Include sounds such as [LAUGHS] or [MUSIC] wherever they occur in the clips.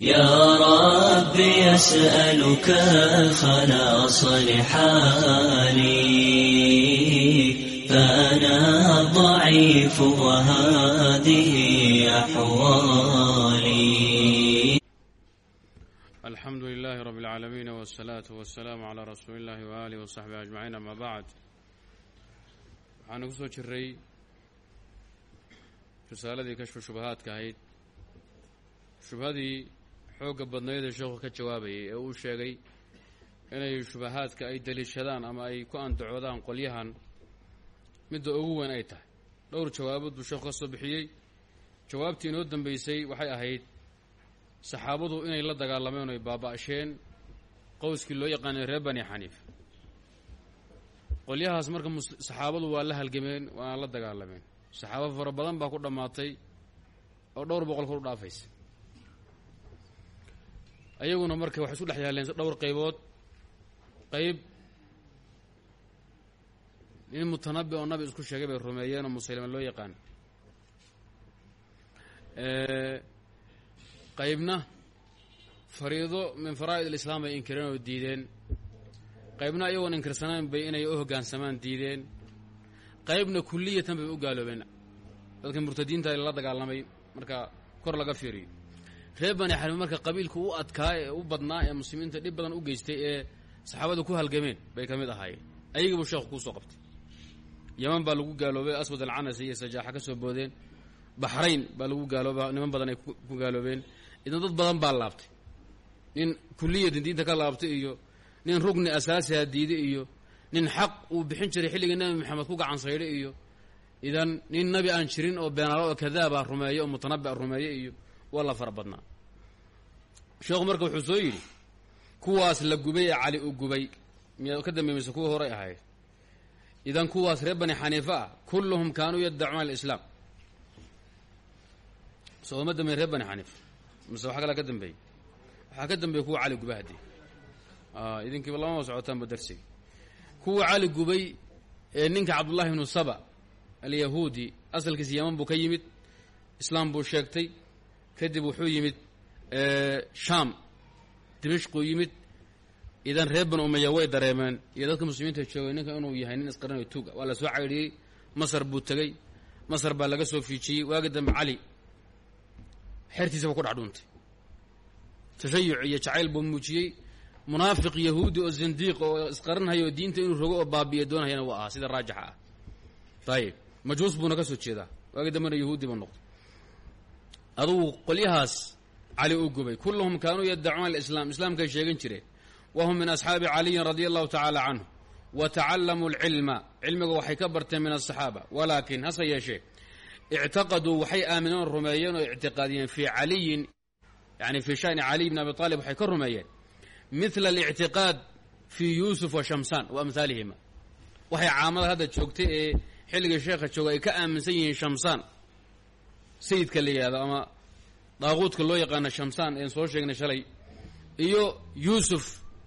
يا رب يسألك خلاص لحالي فأنا ضعيف وهذه أحوالي الحمد لله رب العالمين والصلاة والسلام على رسول الله وآله وصحبه أجمعين أما بعد waxaan ugu soo jiray risaaladii kashfu shubahaadka ahayd shubhadii xoogga badnaydee sheekhu ka jawaabayay ee uu sheegay inay shubahaadka ay deliishadaan ama ay ku andacoodaan qolyahan midda ugu weyn ay tahay. Dhowr jawaabood buu sheekhu ka soo bixiyey. Jawaabtii inoo dambeysay waxay ahayd saxaabadu inay la dagaalameen oy baaba'sheen qowskii loo yaqaanay reer bani xaniif. Qolyahaas marka saxaabadu waa la halgameen waana la dagaalameen. Saxaabo fara badan baa ku dhammaatay oo dhowr boqol kor u dhaafaysa ayaguna marka waxay isku dhex yaaleen dhowr qaybood. Qayb nin mutanabi oo nabi isku sheegay bay rumeeyeen oo muslima loo yaqaan. Qaybna fariido min faraa'id alislaam bay inkireen oo diideen. Qaybna ayagoon inkirsanayn bay inay u hoggaansamaan diideen. Qaybna kulliyatan bay u gaaloobeen. Dadka murtadiinta lala dagaalamay marka kor laga fiiriyo reer bani xaniif marka qabiilku u adkaa ee u badnaa ee muslimiinta dhib badan u geystay ee saxaabadu ku halgameen bay ka mid ahaayeen. Ayagiibuu sheekhu kuusoo qabtay. Yaman baa lagu gaaloobay aswad alcanasi iyo sajaaxa ka soo boodeen. Baxrayn baa lagu gaalooba niman badan ay ku gaaloobeen. Idan dad badan baa laabtay. Nin kulliyatan diinta ka laabtay iyo nin rugni asaasiha diiday iyo nin xaq uu bixin jiray xilligii nebi maxamed ku gacan saydhay iyo idan nin nebi aan jirin oo beenaalo oo kadaaba rumeeyo oo mutanabi a rumeeye iyo waa la fara badnaa. Sheekhu marka wuxuu soo yidhi kuwaas la gubay ee cali u gubay. Miyaa ka dambeymeysa kuwa horay ahayd. Idan kuwaas reer bani xaniifa ah kulluhum kaanuu yaddacuuna alislaam. Soo ma dambeyn reer bani xaniif mise waxa kalaa ka dambeeyey? Waxaa ka dambeeyey kuwa cali gubay haddii. Idinkiiba lamama socotaanba darsiga. Kuwa cali gubay ee ninka cabdullahi ibnu saba alyahuudi asalkiisa yaman buu ka yimid islaam buu sheegtay kadib wuxuu yimid shaam. Dimashquu yimid. Idan reer bani umaya way dareemeen iyo dadka muslimiinta joogay ninka inuu yahay nin isqarinayo tuuga. Waa la soo caydhiyey. Masar buu tegey masar baa laga soo fiijiyey. Waagi dambe cali xertiisaba ku dhex dhuuntay tashayuc iyo jacayl buu muujiyey. Munaafiq yahuudi oo zindiiq oo isqarinhayo oo diinta inuu rogo oo baabi'iya doonayana waa ahaa sida raajixa ah. Dayib majuus buuna ka soo jeedaa. Waagi dambena yahuudi buu noqday adugu qolyahaas cali u gubay. Kulluhum kaanuu yaddacuuna alislaam. Islaamkay sheegan jireen. Wa hum min asxaabi caliyin radia allahu tacaala canhu wa tacallamuu alcilma. Cilmiga waxay ka barteen min asaxaaba walaakin hase yeeshee ictaqaduu waxay aamineen oo rumeeyeen oo ictiqaadiyeen fii caliyin yani fii shani caliy bn abi aalib waxay ka rumeeyeen. Midla alictiqaad fii yuusuf wa shamsaan wa amhaalihima waxay caamada hadda joogtay ee xilligii sheekha jooga ay ka aaminsan yihiin shamsaan sayidka la yihahdo ama daaquudka loo yaqaano shamsaan een soo sheegnay shalay. Iyo yuusuf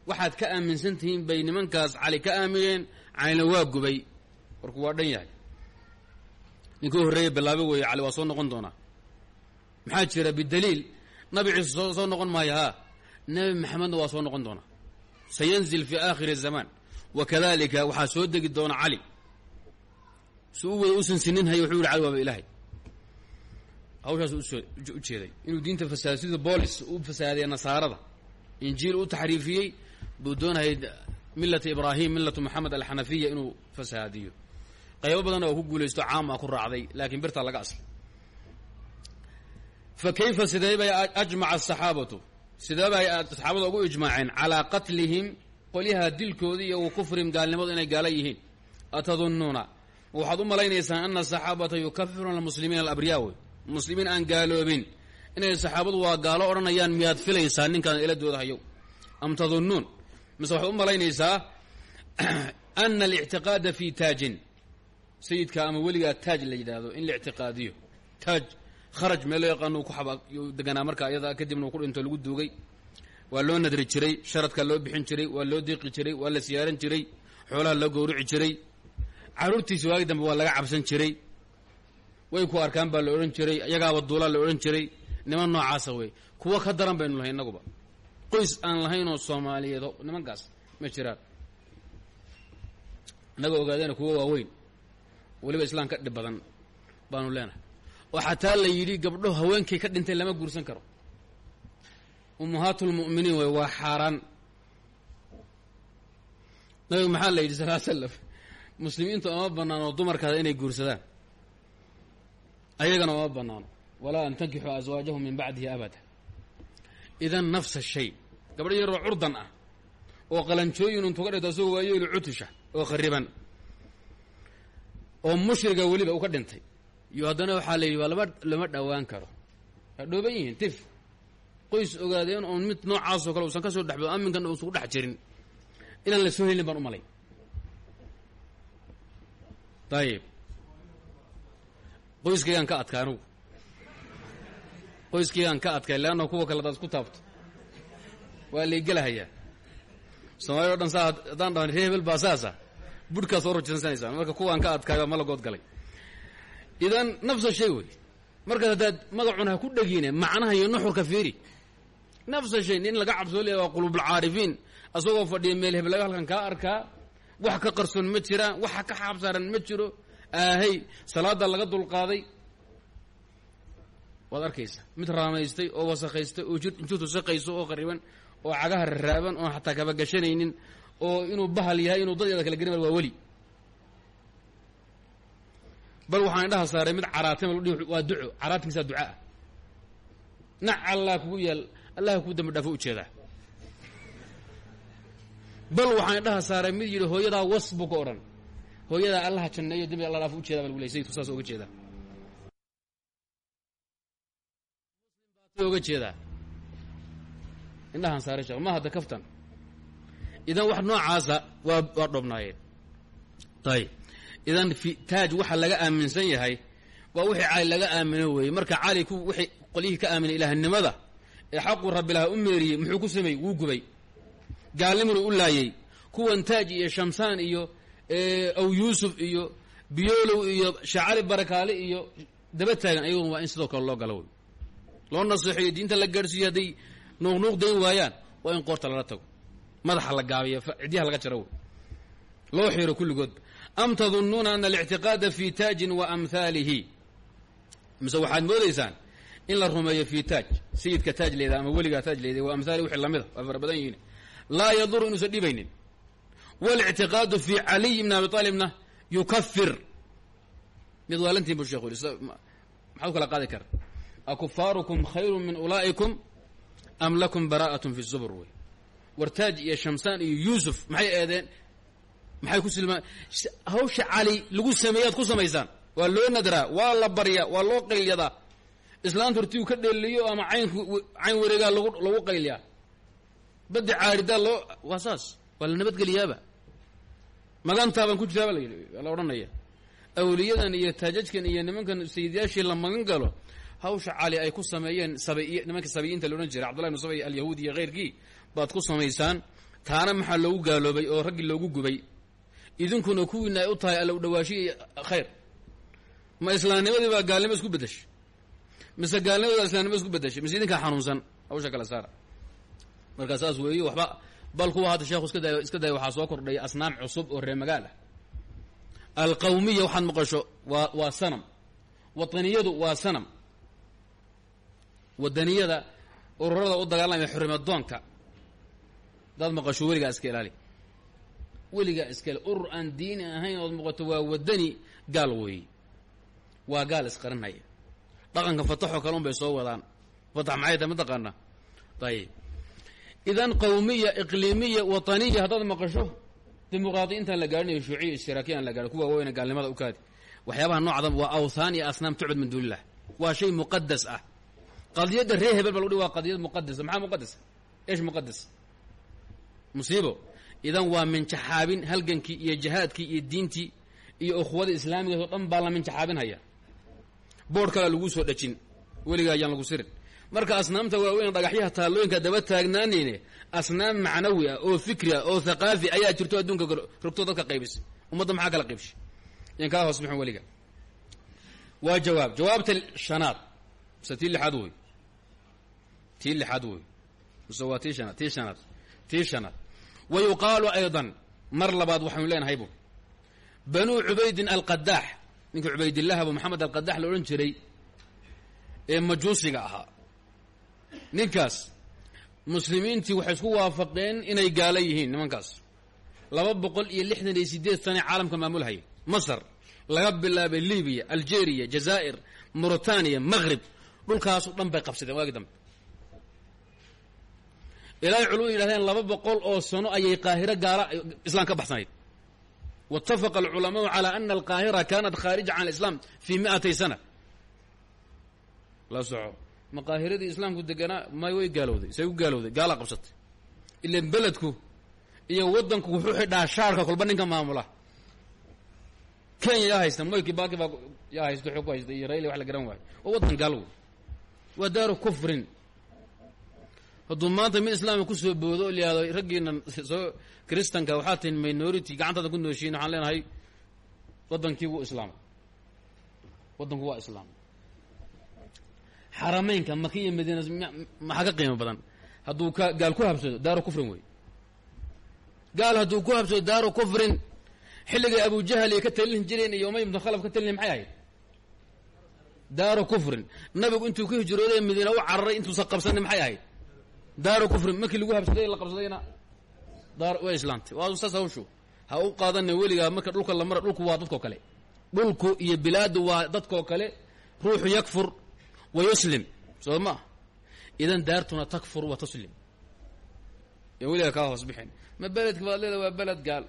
waxaad ka aaminsan tihiin bay nimankaas cali ka aamineen calina waa gubay. Warku waa dhan yahay. Ninka u horreeya bilaabo weeye cali waa soo noqon doonaa. Maxaa jira bidaliil? Nabi ciise soo soo noqon maayo haa. Nebi maxamedna waa soo noqon doonaa. Sayanzil fii aakhiri zamaan wa kadalika waxaa soo degi doona cali. Si u wada u sinsininhayo wuxuu yihi cali waaba ilaahay hawshaas jeeday. Inuu diinta fasaado sida boolis u fasaadaya nasaarada. Injiil u taxriifiyey buu doonayay millata ibraahim millatu moxamed alxanafiya inuu fasaadiyo. Qaybo badanna oo ku guulaysto caama ku raacday laakiin birtaa laga asli fa sidee bay ajmaca asaxaabatu sidee bay saxaabada ugu ijmaaceen? Calaa qatlihim qolyaha dilkoodii iyo wa gaalnimadu inay gaala yihiin. Atadunnuuna? Waxaad u malaynaysaan ana asaxaabata yukafiruuna almuslimiina alabriyaawe muslimiin aan gaaloobin. Inay saxaabadu waa gaalo odhanayaan miyaad filaysaa? Ninkaan eladooda hayow. Am tadunnuun? Mise waxaad u malaynaysaa? [CLEARS THROAT] Ana alictiqaada fii taajin. Sayidka ama weligaa taaj la yidhaahdo in la ictiqaadiyo taaj kharaj meel loo yaqaano ku xaba deganaa marka iyada kadibna uu ku dhinto lagu duugay. Waa loo nadri jiray sharadkaa loo bixin jiray waa loo diiqi jiray waa la siyaaran jiray xoolaha loo gowrici jiray. Carruurtiisa waagi dambe waa laga cabsan jiray way ku arkaan baa la odhan jiray iyagaaba duulaa la odhan jiray niman noocaasa wey kuwa ka daran baynu lahay innaguba qoys aan lahaynoo soomaaliyeed nimankaas ma jiraan. Innaga ogaadeena kuwa waaweyn. Weliba islaam ka dhib badan baanu leenahay. Oo xataa la yidhi gabdho haweenkay ka dhintay lama guursan karo. Ummahaatulmu'miniin wey waa xaaraan. Nabigu maxaa la yidhi sal l slam muslimiinta oma banaano dumarkaada inay guursadaan ayagana oma banaano walaa an tankixuu aswaajahum min bacdihi abada. Idan nafsa shay gabdho yaroo curdan ah oo qalanjooyin untuga dhigto asagoo waayeelu cutusha oo khariban oo mushriga weliba uu ka dhintay iyo haddana waxaa la yidhi waa lama lama dhowaan karo. Waa dhooban yihiin tif. Qoys ogaadeen oon mid noocaasoo kale uusan ka soo dhexbo aminkan uusan ku dhex jirin. Inaan la soo helin baan u malay. Dayib qoyskaygaan ka adkaa anugu ka adkay leanna kuwa kale hadaad isku taabto. Waa laigelahayaa soomaalida o dhan saa haddaan dhahan ree hebel baa soo rujinsanaysaa marka kuwaan ka adkaayo waa malagood galay idan nafsa shay wey. Markaas haddaad magacuna ha ku dhegiine macnaha iyo nuxurka fiiri. Nafsa shay nin laga cabsoo leeya waa qulubulcaarifiin asagoo fadhiya meel heblaga halkan kaa arkaa. Wax ka qarsoon ma jiraan waxa ka xaabsaaran ma jiro aahay salaada laga dulqaaday. Waad arkaysa mid raamaystay oo wasakhaystay oo injuurtu saqayso oo qariban oo cagaha raraaban oon xataa kaba gashanaynin oo inuu bahal yahay inuu dadyada kala gerin waa weli. Bal waxaan indhaha saaray mid caraatima waa duco caraatinkiisaa ducaah nac allah kugu yaal allah kuu dambi dhaafo u jeedaa bal waxaan indhaha saaray mid yidhi hooyadaa was buu ka odhan hooyadaa allaha janneeyo dembi alla dhaafo ujeeda ba lagu ley sayidku saas oga jeedaa. Oga jeedaa. Indhahaan saaray sheekh ma hadda kaftan. Idan wax noocaasa waa waa dhoobnaayeen. Ayib idan taaj waxa laga aaminsan yahay waa wixii cali laga aamino weeye. Marka cali ku wixii qolyihii ka aaminay ilaahnimada ee xaqu rabbilaha u meeriyey muxuu ku sameeyey? Wuu gubay. Gaalnimuna u laayey kuwan taaj iyo shamsaan iyo aw yuusuf iyo biyolow iyo shacali barakaale iyo daba taagan ayaguna waa in sidoo kale loo galo loo naseexeeyo diinta la gaadhsiiyo hadday nuuqnuuq dayn waayaan waa in qoorta lala tago. Madaxa la gaabiyo cidyaha laga jaro loo xiro kulligoodba am tadunnuuna ana alictiqaada fi taajin wa amhaalihi mise waxaad moodaysaan in la rumeeyo fi taaj sayidka taaj leeda ama weligaa taaj leeda wa amhaalihi wixii lamida waa fara badan yihiin. Laa yaduru inuusan dhibaynin walictiqaadu fi caliy ibn abi aalibna yukafir mid waalantiin bu shekhu yidhi maxaad u kala qaadi kara akufaarukum khayru min ulaa'ikum am lakum bara'atun fi zubur wey wartaaj iyo shamsaan iyo yuusuf maxay eedeen maxay ku silmaan hawsha cali lagu sameeyaad ku samaysaan waa loo nadraa waa la baryaa waa loo qaylyadaa islaanta hortiu ka dheeliyo ama caynku cayn wareegaa lagu lagu qaylyaa baddi caaridaa loo waa saas waa magantaabaan ku jiraaba la odhanaya. Awliyadan iyo taajajkan iyo nimankan sayidyaashii la magan galo hawsha cali ay ku sameeyeen sabiy nimanka sabiyiinta la odhan jiray cabdullahi bn sabay alyahuudi iyo keyrkii baad ku samaysaan taana maxaa loogu gaaloobay oo raggii loogu gubay? Idinkuna kuwiina ay u tahay alla u dhawaashi iyo khayr. Ma islaamnimadii baa gaalnimo isku bedeshay mise gaalnimadii baa islamnimo isku bedeshay mise idinkaa xanuunsan hawsha kale saara. Markaa saas weeye waxba bal kuwa hadda sheekhu iska day iska daya waxaa soo kordhaya asnaam cusub oo reer magaal ah. Alqawmiya waxaad maqasho waa waa sanam. Wataniyadu waa sanam. Wadaniyada ururada u dagaalamaya xurimadoonka hadaad maqasho weligaa iska ilaali. Weligaa iska ilaali. Urur aan diini ahayn ood maqato waa wadani gaal weeye waa gaal isqarinhaya dhaqanka fataxoo kale un bay soo wadaan. Fatax maxay tahay mataqaana ayib idan qawmiya iqliimiya wataniya haddaad maqasho dimuqraadi intaan la gaarinayo shuuciya ishtiraakiya aan la gaarin kuwa waaweyna gaalnimada u kaadi. Waxyaabaha noocdan waa awthaan iyo asnaam tucbad min duuni illah waa shay muqadas ah. Qadiyadda ree hebel ba lagu dhi waa qadiyad muqadasa maxaa muqadas eesh muqadas musiibo. Idan waa minjaxaabin halgankii iyo jihaadkii iyo diintii iyo ukhwadii islaamigaas dhan baa la minjaxaabinhaya boodh kalea lagu soo dhejin weligaa ayaan lagu sirin marka asnaamta waaweyn dhagaxyaha taallooyinka daba taagnaanayne asnaam macnawi ah oo fikri ah oo thaqaafi ayaa jirto adduunka rogto dadka qaybisa ummadda maxaa kala qaybshay yan kaa hoos bixin weliga. Waa jawaab. Jawaabta shanaad. Mise tii lixaad wey tii lixaad wey mise waa tii shanaad tii shanaad tii shanaad. Wa yuqaalu aydan mar labaad waxaynu leenahay bu banuu cubaydin alqadaax ninka cubaydillaah abu maxamed alqadaax la odhan jiray ee majuusiga ahaa ninkaas muslimiintii waxay isku waafaqeen inay gaala yihiin nimankaas. Laba boqol iyo lixdan iyo sideed sane caalamka maamulhaya masar laga bilaabay libiya algeria jazaa'ir mauritaniya maghrib. Dhulkaasoo dhan bay qabsadeen waagi dambe. Ilaahay culumadu yidhahdeen laba boqol oo sano ayay qaahiro gaala islaam ka baxsanayd. Waitafaqa alculamaau calaa ana alqaahira kanat khaarija can alislaam fii mi'atay sana. La soco ma qaahiradii islaamku deganaa may way gaalowday say u gaalowday gaalaa qabsatay. Ilan beledku iyo waddanku wuxuu xidhaa shaarka kolba ninka maamula. Kenya yaa haysta moyki baaki baa yaa haysta xoog ku haysta iyo rayli wax la garan waayo. Waa waddan gaal wey. Waa daaru kufrin. Hadduu maanta mid islaamka ku soo boodo o layihahdo raggiinan soo kristanka waxaa tihin minority gacantaada ku nooshiin waxaan leenahay waddankii wuu islaamay. Waddanku waa islaamay xarameynka maka iyo madiina maxaa ka qiimo badan. Hadduu ka gaal ku habsado daaru kufrin wey gaal hadduu ku habsado daaru kufrin. Xilligay abujahal ay ka talin jireen iyo umay ibnu khalaf ka talin maxay ahayd? Daaru kufrin. Nabigu intuu ka hijrooday madiina u cararay intuusan qabsanin maxay ahayd? Daaru kufrin. Markii lagu habsaday la qabsadayna daar waa islaamtay waa saas hawshu. Ha u qaadana weligaa marka dhulka la mara dhulku waa dadkoo kale. Dhulku iyo bilaadu waa dadkoo kale. Ruuxu yakfur wa yuslim. Soo ma idan daartuna takfur wa tuslim ee weligaa kaa hoos bixin. Ma beledka baad leeda waa beled gaal.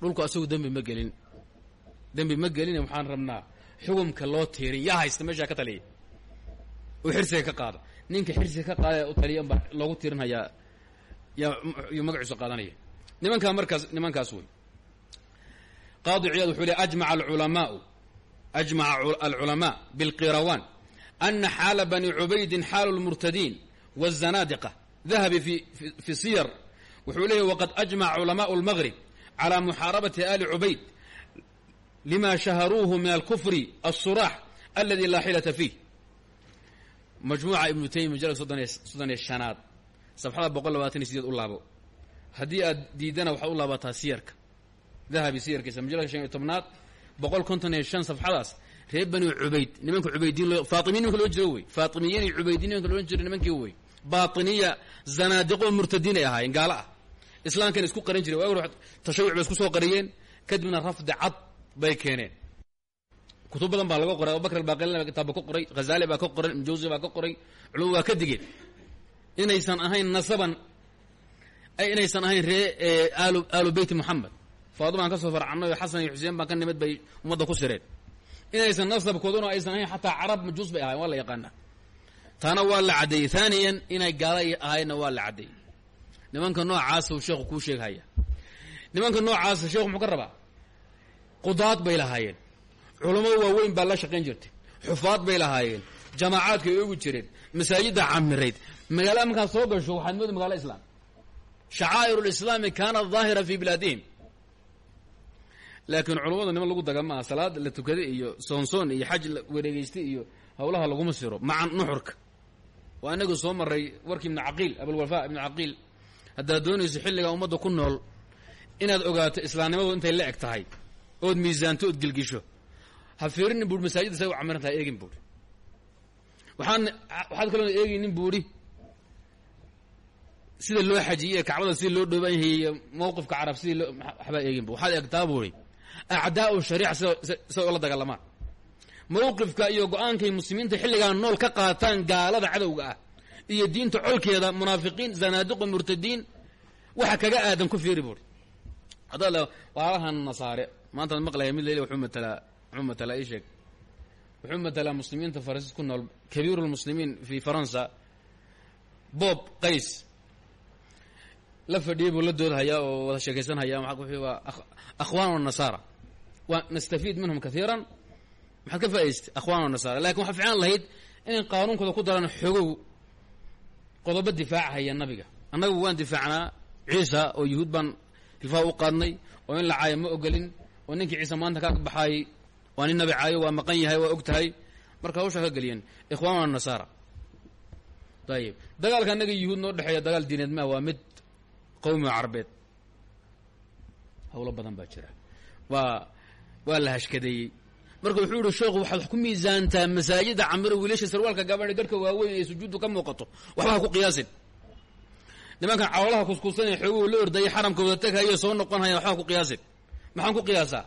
Dhulku asagu dembi ma gelin. Dembi ma gelin waxaan rabnaa xukumka loo tiirin. Yaa haysta meeshaa ka taliya oo xirsiga ka qaada. Ninka xirsiga ka qaada u taliya unbaa loogu tiirinhayaa yaa yuu magaciisu qaadanaya nimankaa markaas nimankaas wey. Qaadi ciyaad wuxuu le ajmaca ana xaala bani cubaydin xaalu lmurtadiin wالzanaadiqa dahabi fi fi siyar wuxuu leeyahy waqad ajmaca culamaءu اlmagrib calى muxaarabati ali cubayd lima shaharuuhu min alkufri الsurax aladi laa xilata fiih majmuuca ibnu taymiya majalad soddoniyo soddon iyo shanaad safxada boqol labaatan iyo sideed u laabo haddii aad diidana waxaad u laabataa siyarka dahabi siyarkiisa majaladka shan iyo tobnaad boqol konton iyo shan safxadaas reer bani cubayd nimanka cubaydiin loo faatimiyin nimanka loo jiro wey faatimiyiin iyo cubaydiin nimanka loo jiro nimankii wey baatiniya zanaadiqo murtadiin ay ahaayeen gaalo ah. Islaamkan isku qaran jiray waag tashayuc bay isku soo qariyeen kadibna rafdi cad bay keeneen. Kutub badan baa laga qoray abubakr albaqilina baa kitaabba ka qoray khazali baa ka qoray imjawsi baa ka qoray culum waa ka digeen. Inaysan ahayn nasaban inaysan ahayn ree aalu beyti moxamed faadimaan ka soo farcannay xasan iyo xuseen baan ka nimid bay ummadda ku sireen inaysan nasabkooduna aysan ahayn xataa carab majuus bay ahayen waa la yaqaanaa. Taana waa la caddeeyey haaniyan inay gaala ahayna waa la caddeeyey nimanka noocaasa uu sheekhu kuu sheeghaya. Nimanka noocaasa sheekhu muxuu ka rabaa? Qudaad bay lahaayeen. Culammada waaweyn baa la shaqayn jirtay. Xufaad bay lahaayeen. Jamaacaadka ay ogi jireen. Masaajidda camirayd. Magaalada markaad soo gasho waxaad mooda magalo islaam. Shacaa'ir lislaami kaanat daahira fii bilaadihim laakiin culummada niman lagu daga maaha salaad la tukada iyo soonsoon iyo xaj wareegeystay iyo hawlaha laguma siro maca nuxurka. Waa inagu soo maray warkii ibnu caqiil abulwafa ibnu caqiil haddaad doonayso xilligaa ummadda ku nool inaad ogaato islaamnimadu intay la eg tahay ood miisaanto ood gelgisho. Ha fiirinin buuri masaajidda say u camiran tahay eegin buuri. Waxaan waxaad kaloo eegaynin buuri. Sida loo xajiyey kacbada sida loo dhooban yahay iyo mawqifka carab sidii loo waxbaa eegin bu waxaad eegtaa buuri acdaau shariica sida ola dagaalamaan mawqifka iyo go'aankay muslimiinta xilligaan nool ka qaataan gaalada cadowga ah iyo diinta colkeeda munaafiqiin zanaadiqo murtadiin waxa kaga aadan ku fiiri buuri waalahan nasaare maantaad maqlaya mid lel wuxuu matalaa wuxuu matalaa sheeg wuxuu matalaa muslimiinta faransis ku nool kabiiru lmuslimiin fi faransa bob qays la fadhiyay buu la doodhayaa oo wada sheekaysanhayaa waa akhwaan nasaara nastafiid minhum kaiiran maxaad ka faa'idaystay akhwaan nasaara laakiin waxaa ficaan lahayd inay qaanuunkooda ku daraan xogow qodobo difaacahaya nabiga annagu waan difaacnaa ciisa oo yuhuud baan hilfaha u qaadnay oo in la caayo ma ogolin oo ninkii ciise maanta ka baxaayey waa nin nabi caayo waa maqan yahay waa og marka hawshaa ka geliyeen ikhwaanuna dagaalka annaga yuhuud noo dhexeeya dagaal diineed maa waa mid qowmi carbeed hawlo badan baa jira. Waa waa la hashkadeeyey. Marka wuxuu yihi sheekhu waxaad wax ku miisaantaa masaajida camiro wiilasha sarwaalka gabadha garhka waaweyn ee sujuuddu ka muuqato. Waxba ha ku qiyaasin. Nimankan cawlaha kuskuusanaya xooguu la ordayay xaramkooda teghayo soo noqon haya waxba ha ku qiyaasin. Maxaan ku qiyaasaa?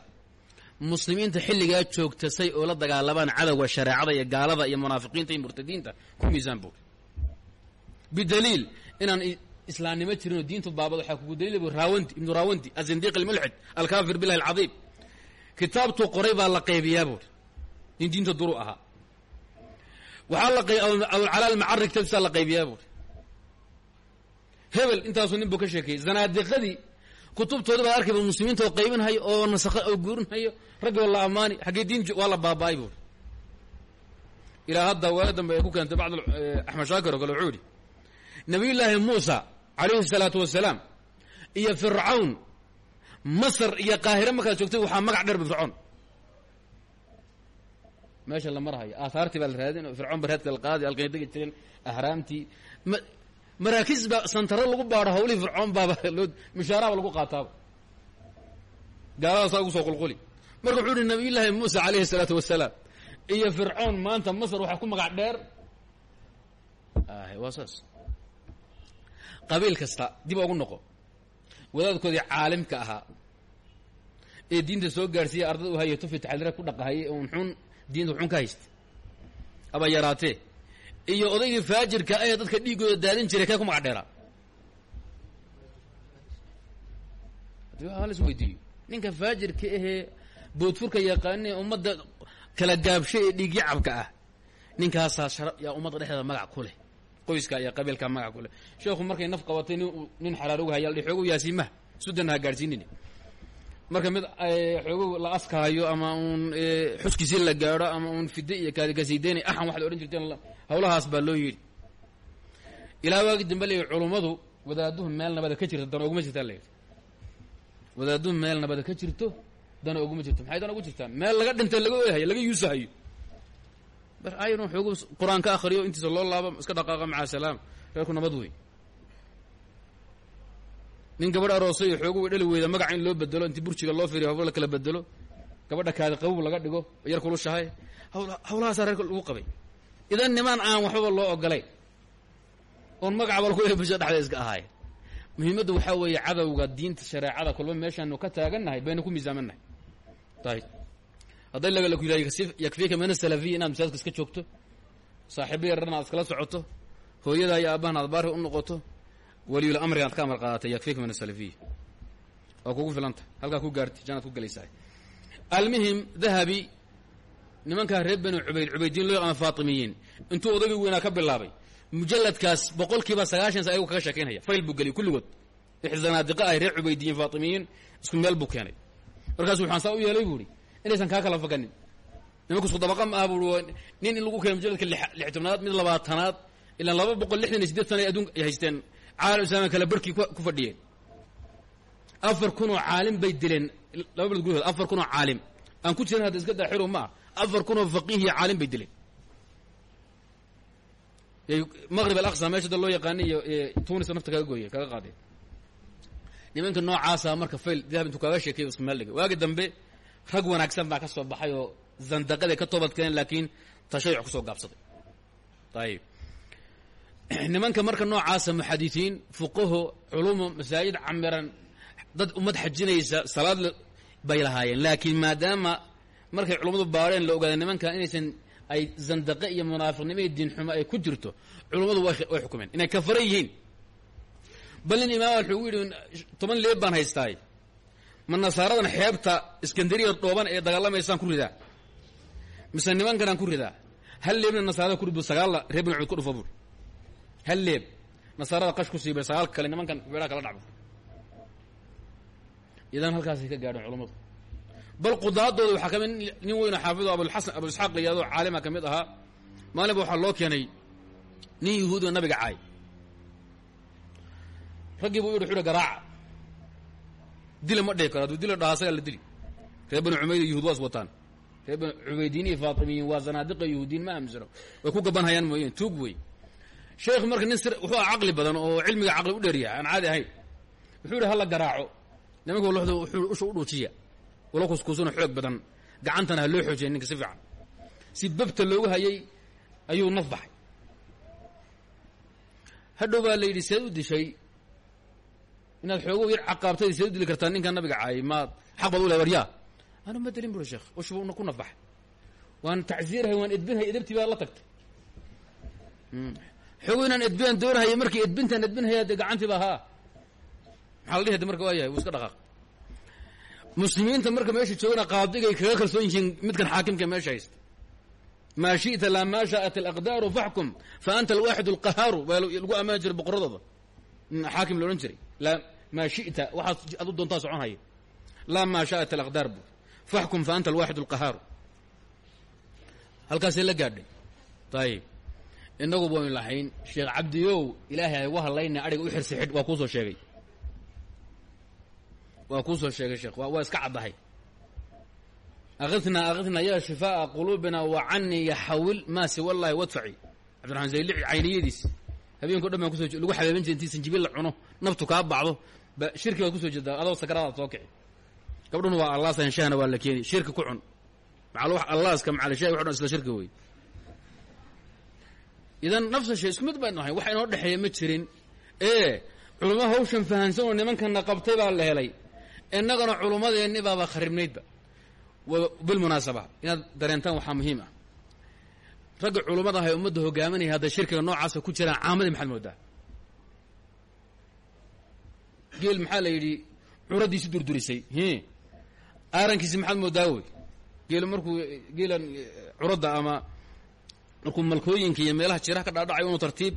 Muslimiinta xilligaa joogta say oo la dagaalamaan cadowga shareecada iyo gaalada iyo munaafiqiinta iyo murtadiinta ku miisaan buuri bidaliil inaan islaamnimo jirinoo diintu baabad waxaa kugu daliil bu raawanti ibnu raawanti azindiq almulxid alkaafir billahi alcadiim kitaabtuu qoray baa la qaybiyaa buuri nin diinta duru ahaa waxaa la qay abulcalaa almacari kitaabtiisaa la qaybiyaa buuri hebel intaasuu nin buu ka sheekeeyey zanaadiqadii kutubtooda baad arkayba muslimiinta oo qaybinhayo oo nasakha oo guurinhayo raggi oo la ammaani xaggee diin waa la baaba'ay buuri hadda waala dambe ku keentay bacd axmed shaakir oo kale nabiyullaahi muusa calayhi salaatu wasalaam iyo fircawn masar iyo qaahire markaad joogtay waxaa magac dheer fircoon meesha la marhayo aahaartii baa la raadin fircoon ba reedka la qaadi halkay degi jireen ahraamtii. Ma maraakiis baa santaro lagu baadho hawlihii fircoon baaba loo mishaaraaba lagu qaataaba. Gaaladaasaa ugu soo qulquli. Marka wuxuu uhi nabiyullaahi muusa calayhi salaatu wasalaam iyo fircoon maanta masar waxaa ku magac dheer. Waa saas qabiil kasta dib ugu noqo. Wadaadkoodii caalimka ahaa ee diinta soo gaadhsiiya ardada u hayato fi taxdiira ku dhaqahayay un xun diinta xun ka haysta aba yaraatee iyo odaygii faajirka ee dadka dhiiggooda daadin jiray kee ku magac dheeraa halis weydiiyo ninka faajirka ahee boodfurka yaqaane ummadda kala gaabshay ee dhiig yacabka ah ninkaasaa shara yaa ummadda dhexdeeda magac ku leh qoyska iyo qabiilka magac ku leh. Sheekhu markay naf qabatay nin nin xaraar uga haya xoogu yaasiimaha sudan ha marka mid xoogu la askahayo ama uun xuskiisi la gaadho ama uun fide iyo kaadikasiideynay axan waxaad odhan jirteen hawlahaas baa loo yidhi. Ilaa waagi dambe la yidhi culummadu wadaaduhu meel nabada ka jirto dana oguma jirtaa la yidhi. Wadaaduhu meel nabada ka jirto dana oguma jirto. Maxay dana ugu jirtaa meel laga dhintay laga oyahayo laga yuusahayo aynu xoogu qur'aan ka akhriyo intiisa loo laabo iska dhaqaaqa maca salaam. Reerku nabad wey nin gabadh aroosay iyo xoogu dhali weyda magaca in loo bedelo intii burjiga loo firiyo hawla la kala bedelo gabadha kaadi qabow laga dhigo yar kulushahay. Hawl hawlahaasaa reerka lagu qabay. Idan nimaan aan waxbaba loo ogolayn oon magacaba lagu bulshada dhexdeeda iska ahaay muhiimaddu waxaa weeye cadowga diinta shareecada kolba meeshaanu ka taagannahay baynu ku miisaamannahay ayib hadday laga laku yidhah yakfiika min asalafiya inaad masaajidka iska joogto. Saaxiibo yararna aad iskala socoto. Hooyadaa iyo aabbahan aad baari u noqoto. Waliyul amriga aad ka amar qaadatay yakfiika min asalafiya waa kugu filanta. Halkaa ku gaartay janaad ku gelaysahay almuhim dahabi nimankaa reer bani cubayd cubaydiin loo yaqaana faatimiyiin. Intuu odaygii weynaa ka bilaabay mujalladkaas boqol kiiba sagaashan sa ayagu kaga fayl buu kulligood wixii zanaadiqa reer cubaydiyiin faatimiyiin isku meel buu keenay. Waxaan saa u yeelay buu inaysan kaa kala fakanin. Nimanku isku dabaqa ma aha bui nin in lagu keena mujalladka lix tobnaad mid labaatanaad ilaa laba boqol lixdan iyo siddeed sana ay adduunka ay haysteen caalam islaamiga kale barhkii ku fadhiyeen. Afar kunoo caalim bay dileen laba baled gudahood afar kunoo caalim. Aan ku jirin hadda iska daaxiro ma ah afar kunoo faqiih iyo caalim bay dileen. Maqrib alaqsa meesha da loo yaqaana iyo tunis nafta kaga gooye kaga qaadeen. Nimanka noocaasa marka fail dahab intuu isku meel dhigay. Waagi dambe rag wanaagsan baa ka soo baxay oo zandaqaday ka toobad keeneen laakiin tashayuc ku soo gaabsaday. Ayib [CLEARS THROAT] nimanka marka noocaasa muxadisiin fuqaho culumo masaajid camiran dad ummad xajinaysa salaad bay lahaayeen. Laakiin maadaama markay culummadu baareen la ogaaday nimankan inaysan ay zandaqe iyo munaafiqnimo iyo diinxumo ay ku jirto culummadu way xukumeen. Inay kafara yihiin. Bal nin imaama wuxuu yidhi toban leeb baan haystaay ma nasaaradan xeebta iskandariya dhooban ee dagaalamaysaan ku ridaa. Mise nimankanaan ku ridaa. Hal leebna nasaarada ku ridbu sagaalla reer bin cud ku dhufo buur hal leeb nasaarada qash ku siibay sagaalka kale nimankan weeraha kala dhacbo idan halkaasay ka gaadheen culummadu bal qudaadooda waxaa ka mid nin weynoo xaafido abulxasan abu isxaaq la yihahdo caalima ka mid ahaa maalinba waxaa loo keenay nin yahuud oo nabiga caay raggii buu yidhi xudha garaaca dila ma dhihi karo hadduu dila la dili. Reer bani cumayda yahuud waa is wataan. Reer bani cubaydiin iyo faatimiyiin waa zanaadiqa yahuudiin ma aaminsano way ku gaban hayaan mooyeen tuug wey. Sheekh marka nin sir wuxuu ah badan oo cilmiga caqli u dheeryahay aan caadi ahayn. Wuxuu yidhi hala garaaco. Nimanka luxda usha u dhuujiya ula kuskuusano xoog badan. Gacantana ha loo xoojiya ninka si fiican. Si babta loogu hayay ayuu naf baxay. Hadhow baa u dishay inaad xoogow yar caqaabtay seed u dili kartaa ninka nabiga caayay maad xaq baad u lehay waryaa? Anu ma dilin buri sheekh. Ushbu ku naf baxay waan tacsiirhay waan edbinhay edabtii baa la tagtay. Xoogo inaan edbiyaan doonahaya markii edbintaan edbinhaya dee gacantii ba haa. Maxaa la dhihi marka waa yahay? Wuu iska dhaqaaq. Muslimiinta marka meesha joogana qaadigay kaga kalsoon yihiin midkan xaakimka meesha haysta. Maa shi'ta laa maa shaءat alaqdaaru faxkum fa anta alwaaxid alqahaaru. Baa lagu ammaan jiray boqoradooda xaakim la odhan jiray. Laa maa shi'ta waxaad adu doontaa socon haya laa maa shaءat alaqdaar bu. Faxkum fa anta alwaaxid alqahaaru halkaasay la gaadhay. Ayib inagu waynu lahayn sheekh cabdiyow ilaahay aygu hadlayna adhiga u xirsi xidh waa kuusoo sheegay. Waa kuusoo sheegay sheekh waa iska caddahay akitnaa akitnaa yaa shifaa'a quluubina wa canii yaxawil maa siwa llahi wadfaci cabdiraxmaan zaylici cayniyadiis habeenko dhan baan kuso lagu xabeeban jira intii sanjibil la cuno naftu kaa bacdo ba shirki baad ku soo jeedaa adoo sakaraadaad soo kici. Gabdhuna waa allaasan shahna waa la keeni shirki ku cun. Allaaska macalishahi wax isla shirki wey idan nafsa shay isku mid baynu ahayn wax inoo dhexeeya ma jirin. Ee culamo hawshan fahansan oo nimankana qabtay baa la helay. Innagana culummadeenni baaba kharibnaydba bilmunaasaba inaad dareentaan waxaa muhiim ah ragga culummada ahay ummadda hogaaminaya hadday shirkiga noocaasa ku jiraan caamadii maxaad moodaa. Geel maxaa la yidhi curaddiisi durdurisay. Aarankiisi maxaad moodaa wey. Geel markuu geelan curadda ama markuu malkooyinka iyo meelaha jiraha ka dhaadhacayo inuu tartiib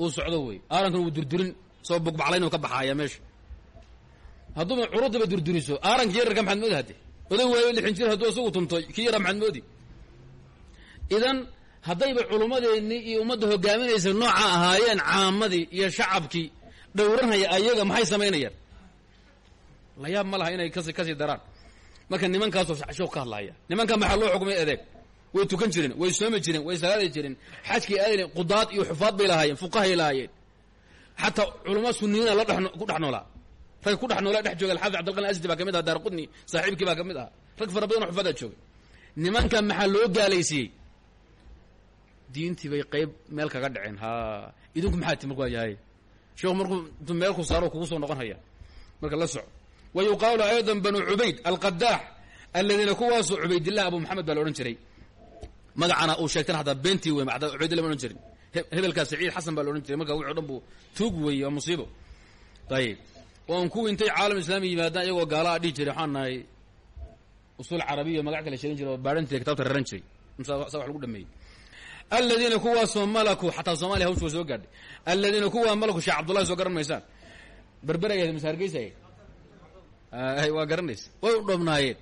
uu socdo wey. Aarankan wuu durdurin soo bugbaclayn uu ka baxaaya meesha. Hadduuba curuddaba durduriso. Aaranka yararka maxaad moodi hadde. Oday waayo lixin jir hadduu isagu tunto kii yaraa maxaad moodi idan haddayba culummadeennii iyo ummadda hogaaminaysa nooca ahaayeen caamadii iyo shacabkii dhowranhaya ayaga maxay samaynayaan? La yaab ma laha inay kasi ka sii daraan. Marka nimankaasoo shoog ka hadlahaya nimankan maxaa loo xukmay adeeg way tukan jireen way soomi jireen way salaadi jireen xajkii aadeen qudaad iyo xufaad bay lahaayeen fuqahay lahaayeen. Xataa culamo suniyiina la dhex ku dhex noolaa rag ku dhex noolaa dhex jooga. Alxaafid cabdilqani asdi baa ka mid aha daar qudni saaxiibkii baa ka mid aha rag fara badan oo xufaadaa jooga nimankan maxaa loo gaalaysiiyey diintii bay qayb meel kaga dhaceen. Ha idinku maxaa ti marku yahay? Sheekhu markuu intuu meel ku saaro kugu soo noqon haya. Marka la soco. Wa yuqaalu aydan banu cubayd alqadaax aladiina kuwaasoo cubaydillah abu maxamed baa la odhan jiray. Magacana uu sheegtana hataa beentii wey macda cubaydillah ma odhan jirin. Hebelkaa saciid xasan baa la jiray. Marka o dhan buu tuug weeye waa musiibo. Ayib oon kuwii intay caalam islaami yimaadaan iyagoo gaalaa dhihi jiray waxaan nahay usuul carabiya magac kale sheegin jiray oo baahan jiray kitabta raran jiray. Sa wax lagu dhameeyey aladiina kuwaasoo malaku xataa soomaliya hawshu wa soo gaadhay aladiina kuwaa malaku sheekh cabdullahi soo garan maysaan berberaya mase hargeysa waa garanaysa way u dhoobnaayeen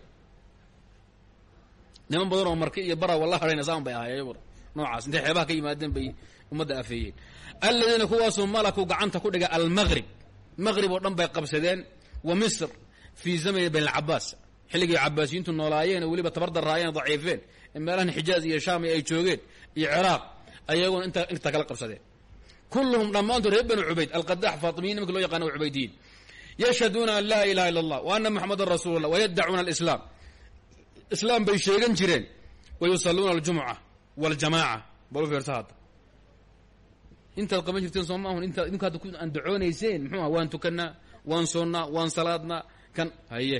niman badan oo marka iyo bara walla hadhayna saan bay ahay ayaguna noocaas intay xeebaha ka yimaadeen bay ummadda afeeyeen aladiina kuwaasoo malaku gacanta ku dhiga almaqrib maqrib oo dhan bay qabsadeen wa misr fii zamani bani alcabaas xilligii cabaasiyiintu noolaayeen oo weliba tabardaraayeen daciifeen ee meelahan xijaaz iyo shaam ay joogeen iyo ciraaq ayaguna inta inta kala qabsadeen. Kulluhum dhammaantood reer bani cubayd alqadax faatimiyin nimanka loo yaqaana cubaydiyiin yashhaduuna an laa ilaha illa allah wa ana moxamadan rasuulu llah wayaddacuuna alislaam. Islaam bay sheegan jireen wa yusalluuna aljumuca waljamaaca. Bal u fiirsa hadda. Intaad qaban jirteen soo maahun intaad idinku hadda ku andacoonayseen muxuu aha waan tukanaa waan soonnaa waan salaadnaa kan haye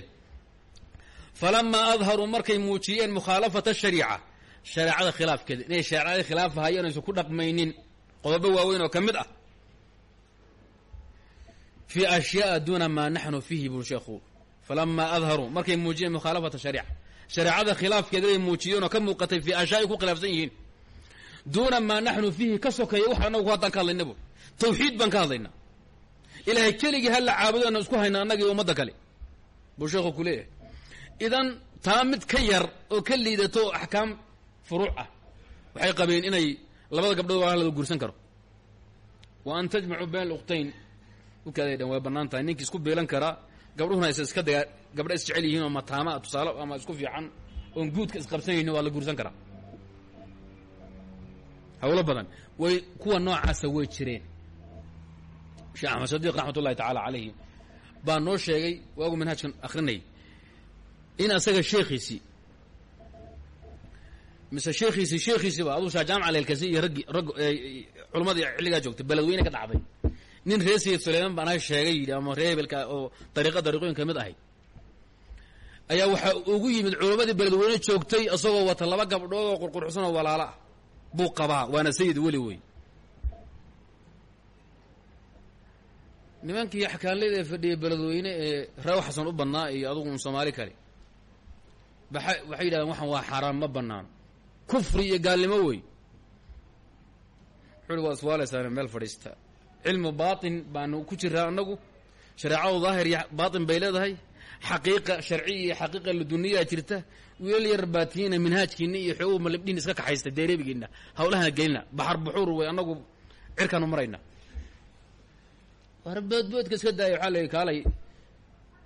falamaa adharuu markay muujiyeen mukhaalafata shariica shareecada khilaafkeeda inay shareecada khilaafahayeen aysan ku dhaqmaynin qodobo waaweyn oo ka mid ah fii ashyaaa duuna maa naxnu fiihi buu sheekhu falamaa adharuu markay muujiyeen mukhaalafata shariica shareecada khilaafkeeda inay muujiyeen oo ka muuqatay fii ashyaa ay ku khilaafsan yihiin duuna maa naxnu fiihi ka sokeeya wax anagu haddaan ka hadlayna bu tawxiid baan ka hadlaynaa ilaahay keligii hala caabudoana isku hayna annagii ummadda kale buu sheekhu ku idan taa mid ka yar oo ka liidato oo axkaam furuuc ah waxay qabeen inay labada gabdhood walaalada guursan karo. Wa an tajmacuu bayna alukhtayn. Ukaaday dhan way bannaan tahay. Ninkii isku beelan karaa gabdhuhuna aysa iska dagaa gabdha is jecel yihiin oo mataama tusaale ama isku fiican oon guudka isqabsanaynin waa la guursan karaa hawlo badan. Way kuwa noocaasa way jireen. Sheekh axmed sadiiq raxmat ullahi tacaala calayhi baa noo sheegay waagu manhaajkan akrinayay in asaga sheekhiisii mise sheekhiisii sheekhiisiiba aduu shaa jaamaca leelkasi iyo raggi rag culammadii xilligaa joogtay beledweyne ka dhacday. Nin reer sayid suleyman baan sheegay yidhi ama reer hebelka oo dariiqa dariiqooyin ka mid ahay. Ayaa waxaa ugu yimid culammadii beledweyne joogtay isagoo wata laba gabdhood oo qurqurxsan oo walaalo ah. Buu qabaa waana sayid weli wey nimankii axkaanleyda ee fadhiyay beledweyne ee reew xasan u badnaa iyo adugu un soomaali kale waxay yidhahdeen waxaan waa xaaraan ma banaano kufri iyo gaalnimo wey wuxu uhi waa iswaaleysaane meel fadhiista. Cilmu baatin baanu ku jiraa annagu. Shareecadu daahir iyo baatin bay leedahay. Xaqiiqa sharciya iyo xaqiiqa laduniyaa jirta. Wiilal yar baatiyiina minhaajkiina iyo xoogu malibdhiin iska kaxaysta deereebigiina hawlahana gelina baxar buxuur wey annagu cirkaanu marayna. War iska daaya waxaa la kaalay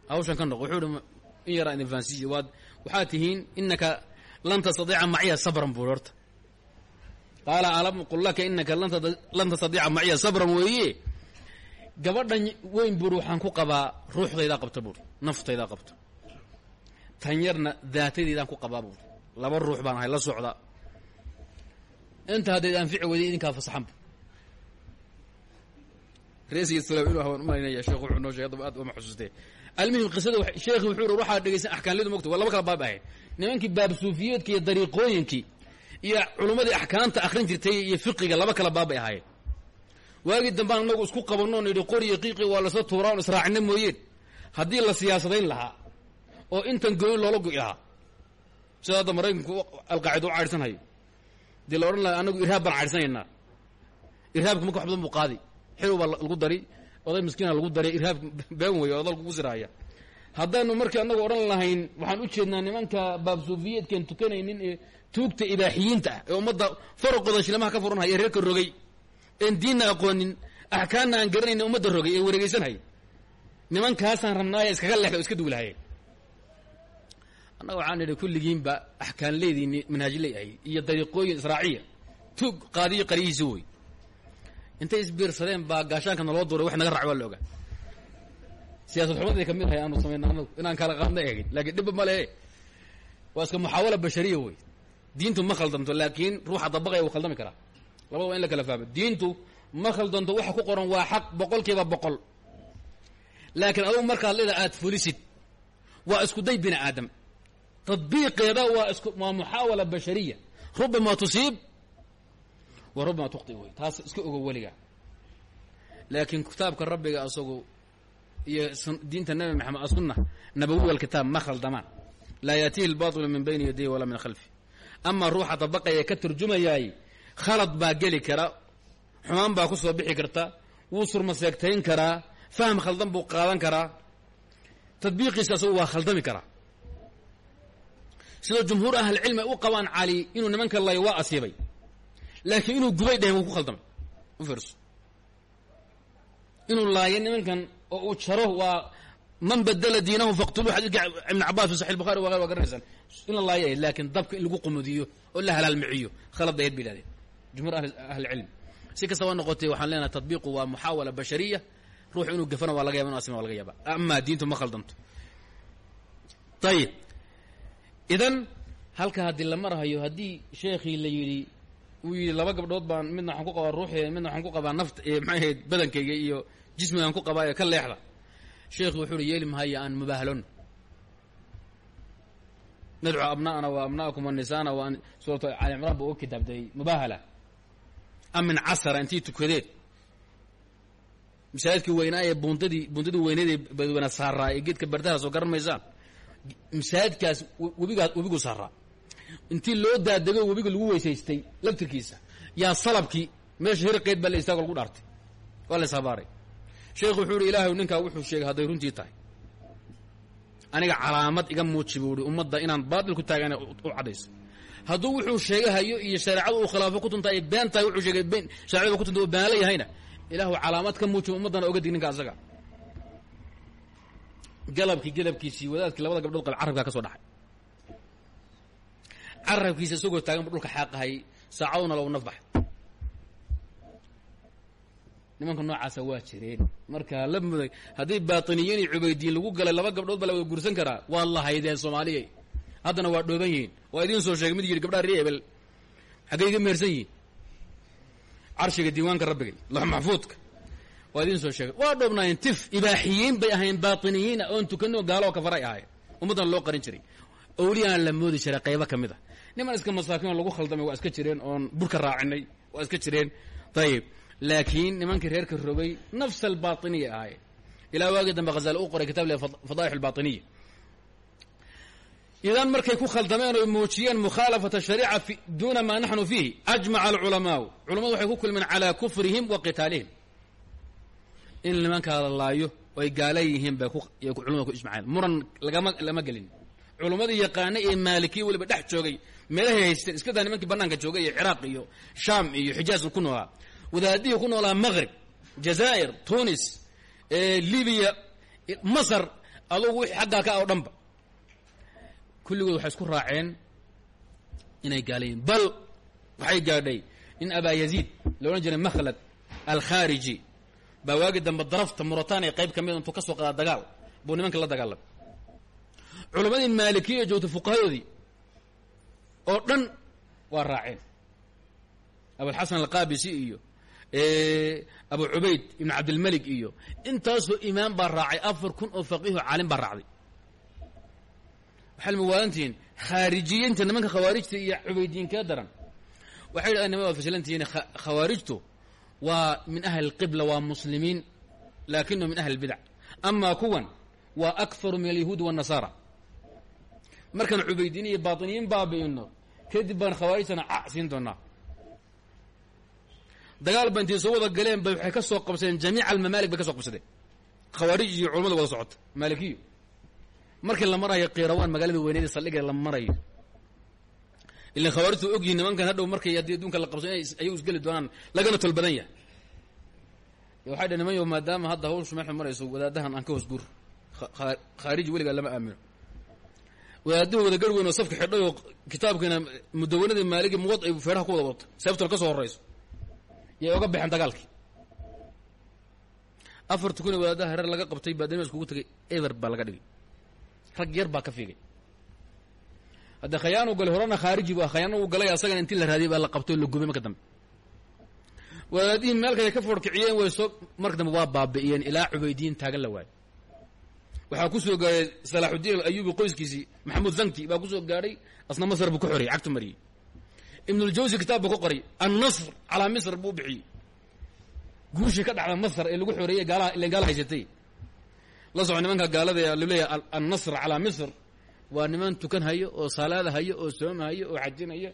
hawshan ka noq wuxuu ihi in yaraa idin fahansiiyo waad waxaad tihiin inaka lan tastadiica maciya sabran buuri horta qaala alam qul laka inaka lan tastadiica maciya sabran weeye. Gabadhan weyn buuri waxaan ku qabaa ruuxdaydaa qabta buuri naftaydaa qabta. Tan yarna daatadaydaan ku qabaa buuri laba ruux baan ahay la socda. Inta haddayd anfici weyday idinkaa fasaxanba reesiyid sulaam inu waan umaynaya sheekh wuxuu noo sheegay aad uma xusuustee almuhim qisada sheekhi wuxuu uri waxaa dhegeysan axkaanladu mogta waa laba kala baab ahayd nimankii baab suufiyeedka iyo dariiqooyinkii iyo culummadii axkaamta akrin jirtay iyo fiqiga laba kala baab bay ahaayeen. Waagii dambaan anagu isku qabanno on idhi qoriyo qiiqi waa lasla tuuraa on israacina mooyeen. Haddii la siyaasadayn lahaa oo intan gooni loola go'i lahaa. Sida hadda maraykanku alqaacida u caydhsanhayo dee la odhan laha anagu irhaab baan caydhsanaynaa irhaabka marka wax badan buu qaadi. Xilw baa lagu dari oday miskiina lagu daray irhaab been wey oo dalku ku sirahaya haddaanu markii annagu odhan lahayn waxaan u jeednaa nimanka baabsuufiyeedkaan tukanaynin ee tuugta ibaaxiyiinta ah ee ummadda faraqooda shilamaha ka furanhaya ee reerka rogay. Een diinna aqoonin axkaamna aan garanaynin ummadda rogay ee wareegeysanhaya nimankaasaan rabnaaya iskaga leexda o iska duulahayeen annaga waxaan idhi kulligiinba axkaanleediini manhaajley ahay iyo dariiqooyin israaciya tuug qaadiyo qariyihiisa wey intay isbiirsadeen baa gaashaanka naloo duuray wax naga rac waa la siyaasad xumaday ka mid ahay aanu samayna anagu inaan kala qaadna egin laakiin dhibba ma lehe. Waa iska muxaawala bashariya wey diintu ma khaldanto laakiin ruuxa dabaqaya wuu khaldami karaa. Labada waa in la kala fahmo. Diintu ma khaldanto waxa ku qoran waa xaq boqol kiiba boqol. Laakiin adugu markaad leeda aad fulisid waa isku day bini aadam. Tadbiiqeeda waa isku waa muxaawala bashariya. Rubama tusiib wa rubama tukhti wey taas iska ogo weliga. Laakiin kitaabka rabbiga asagu iyo diinta nabi maxamed asunna nabawi alkitaab ma khaldamaan laa yaatihi lbaطilu min bayni yadayhi walaa min khalfi. Ama ruuxa dabaqaya ka turjumayaay khalad baa geli kara xumaan baa ku soo bixi karta wuu surmaseegtayn karaa faham khaldan buu qaadan karaa tadbiiqiisa asagu waa khaldami karaa sidoo jumhuur ahlicilmi ay u qabaan cali inuu nimanka lay waa asiibay laakiin inuu gubay dhehen wuu ku khaldamay. U fiirso. Inuu laayo nimankan oo uu jaro waa man badela diinahu faqtuluu xadiidka ibn cabaas fi saxi bukhari wa waa garanaysaan. In la laayo ahayd laakiin dabka in lagu qumudiyo oo la halaalmiciyo khalad ahayd bay ihahdeen jumhur ahlicilm si kastaba noqotay waxaan leenahay tadbiiqu waa muxaawala bashariya ruux inuu gafana waa laga yaba inu asima waa laga yaaba amaa diintu ma khaldanto ayib idan halka haddii la marahayo haddii sheekhii la yidhi uu yidhi laba gabdhood baan midna waxaan ku qabaa ruuxeeda midna waxaan ku qabaa naft maxay ahayd badankayga iyo jismigaan ku qabaa ee ka leexda. Sheekhi wuxuu uhi yeeli mahaya aan mubaahlon nadcu abna'ana wa abna'akum wanisaana wa suuratu cali cimraan buu u kitaabtay mubaahala. Amin casara intii tukadeen masaajidkii weynaa ee buuntadii buuntadii weyneedee badwana saaraa ee geedka bardaha soo garan maysaan. Masaajidkaas webigaa webigu saaraa intii loo daadego webiga lagu weysaystay laftirkiisa. Yaa salabkii meesha hirqeed baa la istaago lagu dhaartay. Waa la ishabaaray sheekhu wuxuu ihi ilaahay ninkaa wuxuu sheegay hadday runtii tahay. Aniga calaamad iga muuji buu ihi ummadda inaan baatil ku taagana u caddayso hadduu wuxuu sheegahayo iyo shareecadu uu khilaafo ku tunta ay been tahay wuxuu sheegay been sharecada ku tunta oo beenala yahayna. Ilaahu calaamad ka muuji ummaddana oga dig ninka asaga. Galabkii galabkiisii wadaadkii labada gabdhood qab carabkaa ka soo dhaxay carabkiisa isagoo taagan bu dhulka xaaqahay saacaduna lagu naf baxay nimanka noocaasa waa jireen. Marka la muday haddii baatiniyiin iyo cubaydiin lagu galay laba gabdhood baa la guursan karaa waad la haydeen soomaaliya. Haddana waa dhooban yihiin. Waa idiin soo sheegay mid yidhi gabdhaha ree ebel xaggay iga mehersan yihiin? Carshiga diiwaanka rabbiga lox maxfuudka waa idiin soo sheegay. Waa dhoobnaayeen tif ibaaxiyiin bay ahayn baatiniyiina oon tukanoo gaaloo kafaray ahaayeen. Ummaddan loo qarin jiray. Owliyaan la moodi jiray qaybo ka mid a niman iska masaakiin oo lagu khaldamay waa iska jireen oon burka raacinay waa iska jireen. Ayib laakiin nimankii reerka rogay nafs albainiya ahaayeen ilaa waagii dambe khazali u qoray kitab le fadaix albainiya idan markay ku khaldameen oy muujiyeen mukhaalafata shariica duuna maa naxnu fiihi ajmaca alculamaau culamadu waxay ku kulmeen calaa kufrihim wa qitaalihim. In nimankaa la laayo oy gaala yihiin bay culamada ku ijmaceen. Muran lagama lama gelin culammadii yaqaana ee maalikiya weliba dhex joogay. Meelahay haysteen iska daa nimankii banaanka joogay iyo ciraaq iyo shaam iyo xijaaz ku noolaa. Wadaadihii ku noolaa maqrib jazaa'ir tunis libiya masar adugu wixii xaggaa ka oo dhanba. Kulligood waxay isku raaceen inay gaalayiin bal waxay gaadhay in abaa yaziid la odhan jiray makhlad alkhaariji baa waagi dambe darafta muratania qayb ka mid intuu ka soo qadaa dagaal buu nimanka la dagaalamay culammadii maalikiya ee joogta fuqahadoodii oo dhan waa raaceen. Abulxasan alqaabisi iyo abu cubayd ibn cabdilmalik iyo intaasoo imaam baa raacay afar kun oo faqiiho caalim baa raacday. Waxaa lma waalantihiin khaarijiyiinta nimanka khawaarijta iyo cubaydiyiin kaa daran. Waxay yidhahdeen nima waa faslantihiin khawaarijtu waa min ahli qibla waa muslimiin laakinahu min ahli lbidac amaa kuwan waa akfaru min alyahuudi waannasaara markaan cubaydiin iyo baطiniyiin baabi'ino kadib baan khawaarijtana ca siin doonaa. Dagaal ba intay soo wada galeen bay waxay ka soo qabsadeen jamiica almamaalik bay ka soo qabsadeen. Khawaarij iyo culamada wada socota maalikiyo markii la marayo kirawaan magaalada weyneeda saldhiga la marayo. Ilan khawaarijtu ogyihiin nimankan hadhow markay haddii adduunka la qabso inay ayagu isgeli doonaan lagana tol badan yahay waxay dheh niman yo maadaama hadda hawshu meexu marayso wadaadahan aan ka hoos gur. Khaariji weligaa lama aamino wadaadahu wada gar weyn oo safka xidhay oo kitaabkiina mudawanada maaligi ay feeraha ku wada wato seeftol ka soo horrayso yay oga baxeen dagaalkii. Afarta kun ee wadaadaha hareer laga qabtay baadama iskugu tagay eber baa laga dhigay. Rag yar baa ka fiigay. Hadda khayaanu galay horena khaariji bu khayaano uu galay asagana intii la raadiyay baa la qabtay oo la gubay marka dambe. Wadaadihii meel kale ka foorkiciyeen way soo marka dambe waa baabi'iyeen ilaa cubaydiin taagan la waayo waxaa ku soo gaadhay salaaxudiin alayubi qoyskiisii maxamuud zanki baa ku soo gaadhay asna masr buu ku xoriyey cagtu mariyey ibnuljawsi kitaab buu ka qoray annasr calaa misr buu bixiyey. Guushii ka dhacda masr ee lagu xoreeyey gaalaha ilan gaala haysatay. La soco nimanka gaalada ee la leeyahay annasr calaa misr. Waa niman tukan hayo oo salaada hayo oo sooma hayo oo xajinaya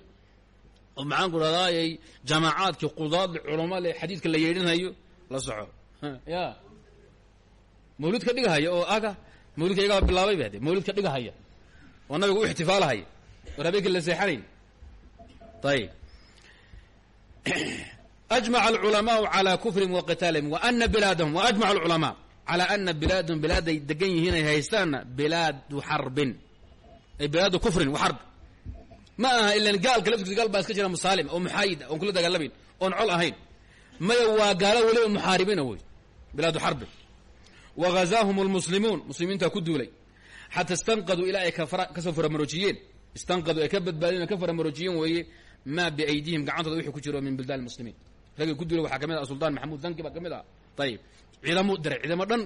oo maxaan ku dhahdaayay jaamaacaadkii qudaadle culamo le xadiidka la yeedhinhayo la soco. Ya mawlid ka dhigahaya oo aga mawlidka iyagaa bilaabay ba de mawlid ka dhigahaya oo nabiga u ixtifaalahaya war habeenkii la seexanayn ayib [CLEARS THROAT] ajmaca alculamaau calaa kufrihim wa qitaalihim wa ana bilaadahum wa ajmaca alculamaa calaa ana bilaadahum bilaaday degan yihiin ay haystaanna bilaadu xarbin ay bilaadu kufrin wa xarb ma aha ilan gaalka laftigiisa gaal baa iska jira musaalim oo muxaayid oon kula dagaalamayn oon col ahayn. Maya waa gaalo weliba muxaaribiina wey bilaadu wa ghazaahum almuslimuun muslimiintaa ku duulay xata istanqaduu ilaa ay ka soo faramaroojiyeen istanqaduu ay ka badbaadeen ka faramaroojiyeen weeye maa biaydihim gacantooda wixii ku jiro min buldaan muslimiin raggii ku duulay waxaa ka mid ah suldaan maxamuud danki baa ka mid ah ayib ciidamuu diray ciidamo dhan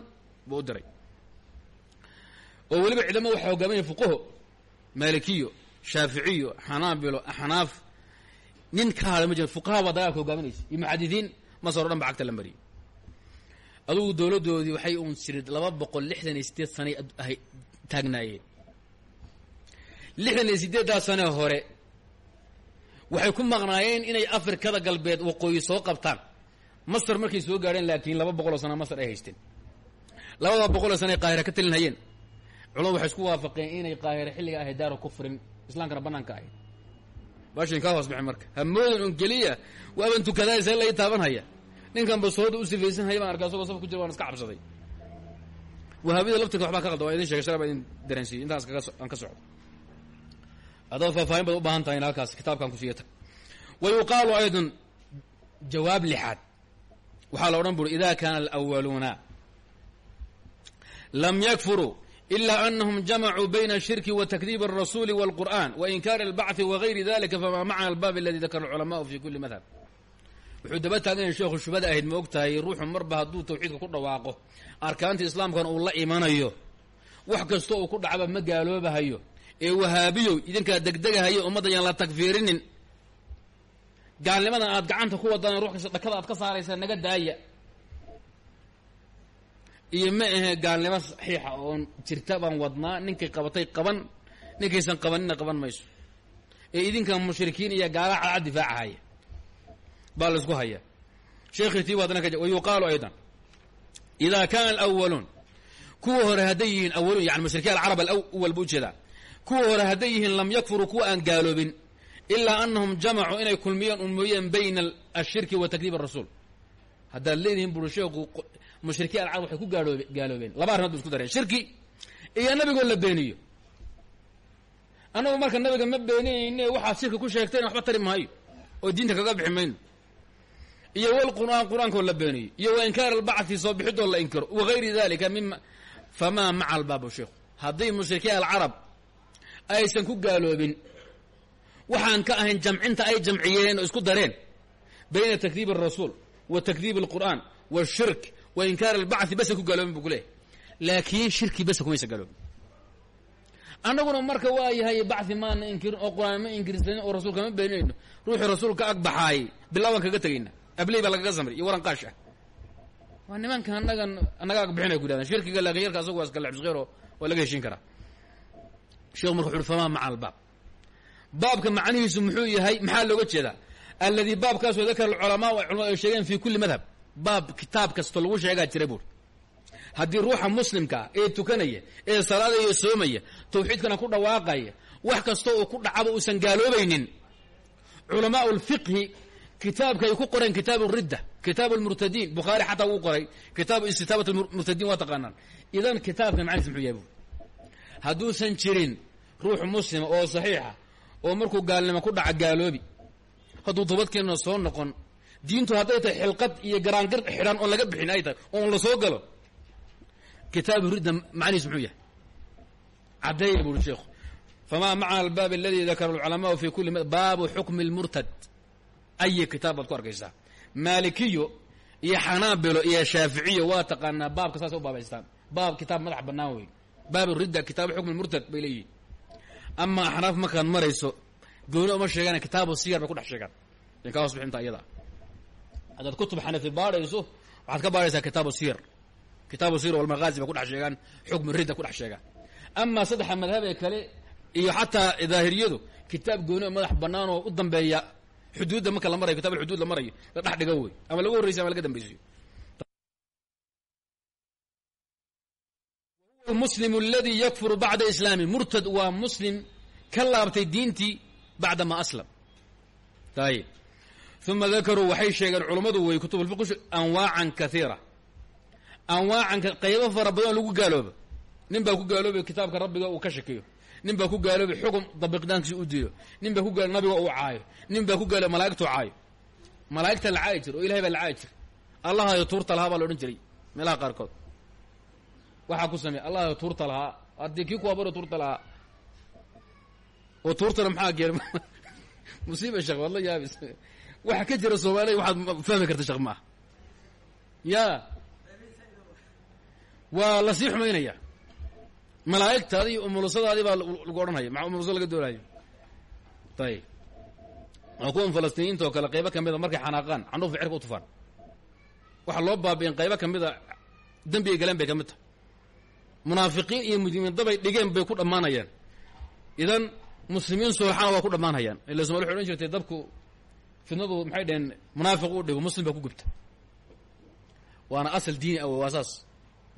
buu u diray oo weliba ciidamada waxaa hogaaminaya fuqaho maalikiyo shaaficiyo xanaabilo axnaaf nin ka hadhay ma dagaalka hogaaminaysa iyo muxadisiin masar o dhan ba cagta la adugu dowladdoodii waxay uun sirid laba boqol lixdan iyo sideed sanay ahay taagnaayeen. Lixdan iyo sideeddaa sane hore waxay ku maqnaayeen inay afrikada galbeed waqooyi soo qabtaan. Masar markay soo gaadheen laakiin laba boqoloo sana masar ay haysteen. Labada boqoloo sana ay qaahira ka talinhayeen culamadu waxay isku waafaqeen inay qaahira xilliga ahay daaro kufrin islaamkana banaanka ahayd baashin kaa hoos baxay marka. Hamoodan un keliya waaban tukadaay see lai taaban haya ninkan basooda u sifaysan haya baan arkaa asagoo saf ku jira waan iska cabsaday wahaabida laftirka waxbaa ka qalda waa idin shegay shala baa idin dareensiiyey intaas kaga aan ka socdo adaba faahfaahin baad u baahan tahay in halkaas kitaabkan kusiiya tag wa yuqaalu aydan jawaab lixaad waxaa la odhan buri ida kaana alأwaluuna lam yakfuruu إila أnahum jamacuu bayna الshirki wa takdiib الrasuuli wاlqur'an wainkaari اlbacثi wagayri dalika fama macna albaab aladi dakara اlculamaءu fi kuli madhab wuxuu daba taagan yahay sheekhu shubada ahayd ma og tahay ruuxu marba hadduu tawxiidka ku dhawaaqo arkaanta islaamkana uu la imanayo. Wax kasta uu ku dhacba ma gaaloobahayo. Ee wahaabiyow idinkaa degdegahayo ummadda yaan la tagfiirinin. Gaalnimadan aad gacanta ku wadaan ruux kasta dhakada aad ka saaraysaa naga daaya. Iyo ma ahe gaalnimo saxiixa oon jirta baan wadnaa ninkay qabatay qaban ninkaysan qabanina qaban mayso. Ee idinka mushrikiin iyo gaala cadcad difaacahaya baa la isku haya. Sheekhi tii waadna ka wa yuqaalu aydan idaa kaana alawaluun kuwa hore hadday yihiin awaluun yani mushrikiin alcarab alawal u jeedaa kuwa hore hadday yihiin lam yakfuruu kuwa aan gaaloobin ilaa anahum jamacuu inay kulmiyeen un mooyeen bayna ashirki wa takdiib arasuul haddaad leedihiin buri sheekhu mushrikiin alcarab waxay ku gaadhoobe gaaloobeen. Laba arrimood bu isku dareen shirki iyo nabigoo la beeniyo. Annagu marka nabiga ma beeninayne waxaad shirki ku sheegteen waxba tari maayo oo diinta kaga bixi mayno iyo walqur'aan qur'aankoo la beeniyo iyo wa inkaar albacthi soo bixidoo la inkiro wagayri dalika mima famaa maca albaabu sheikhu hadday mushrikiin alcarab aysan ku gaaloobin waxaan ka ahayn jamcinta ay jamciyeen oo isku dareen bayna takdiib alrasuul wa takdiib alqur'aan washirk wa inkaar albacthi basa ku gaaloobin bu ku leeyahy laakiin shirki basa kumaysa gaaloobin. Annaguna marka waa yahay bacthi maana inkirin oo qur'aan ma inkirsanin oo rasuulka ma beeninayno ruuxii rasuulka ag baxaayay bilaaban kaga tegayna abley baa lagaga samray iyo waran qaash ah waa nimanka annagan annaga ag bixinay ku yidhahdaan shirkiga laakin yarka asagu waa iska oo waa laga heshin karaa sheekhu marka wuxu uhi famaa maca macnihiisu muxuu yahay maxaa looga jeedaa alladii baabkaasoo dakara alculamaa culamadu ay sheegeen fi kulli madhab baab kitaab kastoo lagu sheegaa jira buuri haddii ruuxa muslimkaa ee tukanaya ee salaadaya soomaya tawxiidkana ku dhawaaqaya wax kastoo uu ku dhacaba uusan gaaloobaynin culamaau lfiqhi kitaabka ay ku qoreen kitaabu ridda kitaabu lmurtadiin bukhaari xataa wuu qoray. Kitaabu istitaabat murtadiin waa taqaanaan. Idan kitaabka macnihiis muxuu yahay hadduusan jirin ruux muslima oo saxiixa oo markuu gaalnimo ku dhaca gaaloobi hadduu toobadkeenna soo noqon diintu hadday tahay xilqad iyo garaangir xidhan oon laga bixin ay tahay oon la soo galo kitaabu ridda macnihiis muxuu yahay caddeeya buuri sheikhu. Famaa macna albaab aladi dakara alculamaau fi kuli baabu xukmi lmurtad ayi kitaab baad ku arkaysaa maalikiyo iyo xanaabilo iyo shaaficiyo waa taqaanaa baabka saasay u baabaystaan baab kitaab madax bannaan wey baab ridda kitaabu xukmi murtad bay leeyihiin ama axnaaf markaad marayso gooni uma sheegaan kitaabu siyar bay ku dhex sheegaan in kaa hoos bixinta iyada kutub xanafi baadhayso waxaad ka baadhaysaa kitaabu siyar kitaabu siyar walmaqaazi bay ku dhex sheegaan xukmi ridda ku dhex sheegaan amaa saddexa madhab ee kale iyo xataa daahiriyadu kitaab gooni oo madax bannaan oo u dambeeya xuduudda marka la marayo kitab alxuduud la marayo la dhex dhigo wey ama lagu horreysiy ama laga dambeysiyo muslimu aladii yakfuru bacda islaami. Murtad waa muslim ka laabtay diintii bacda ma aslam. Ayib uma dakaruu waxay sheegeen culummadu wey kutub alfiqh anwaacan kaiira anwaacan qaybo fara badan lagu gaaloobo nin baa ku gaaloobay kitaabka rabbiga uu ka shakiyo nin baa ku gaaloobay xukun dabiqdaankiisa u diido. Nin baa ku gaalo nabiga uu caayo. Nin baa ku gaalo malaa'igtu caayo. Malaa'igta la caayi jir oo ilahay baa la caayi jir allahayo tuurta lahaa baa la odhan jiray meelaha qaarkood. Waxaa ku sameey allahayo tuurta lahaa. Haddii kii ku habaro tuurta lahaa. Oo tuurtana maxaa geen [LAUGHS] musiiba sheekh waad la yaabis. Waxa ka jira soomaaliya waxaad fahmi karta sheekh maaha ya waa la sii xumaynaya malaa'igtaadi iyo umulusadaadii baa lagu odhanaya maa umuluso laga doolayo ayib waa kuwan falastiiniyiinta oo kale qaybo ka mida markay xanaaqaan candhuufa cirka u tufaan. Waxaa loo baabi'in qaybo ka mida dembigay galeen bay ka mid tahay. Munaafiqiin iyo mujrimiin dabay dhigeen bay ku dhammaanayaan. Idan muslimiin soolxana waa ku dhammaanayaan. Ila somal waxay odhan jirtay dabku fidnadu maxay dhaheen munaafiq u dhigo muslim baa ku gubta. Waana asal diini ah waa saas.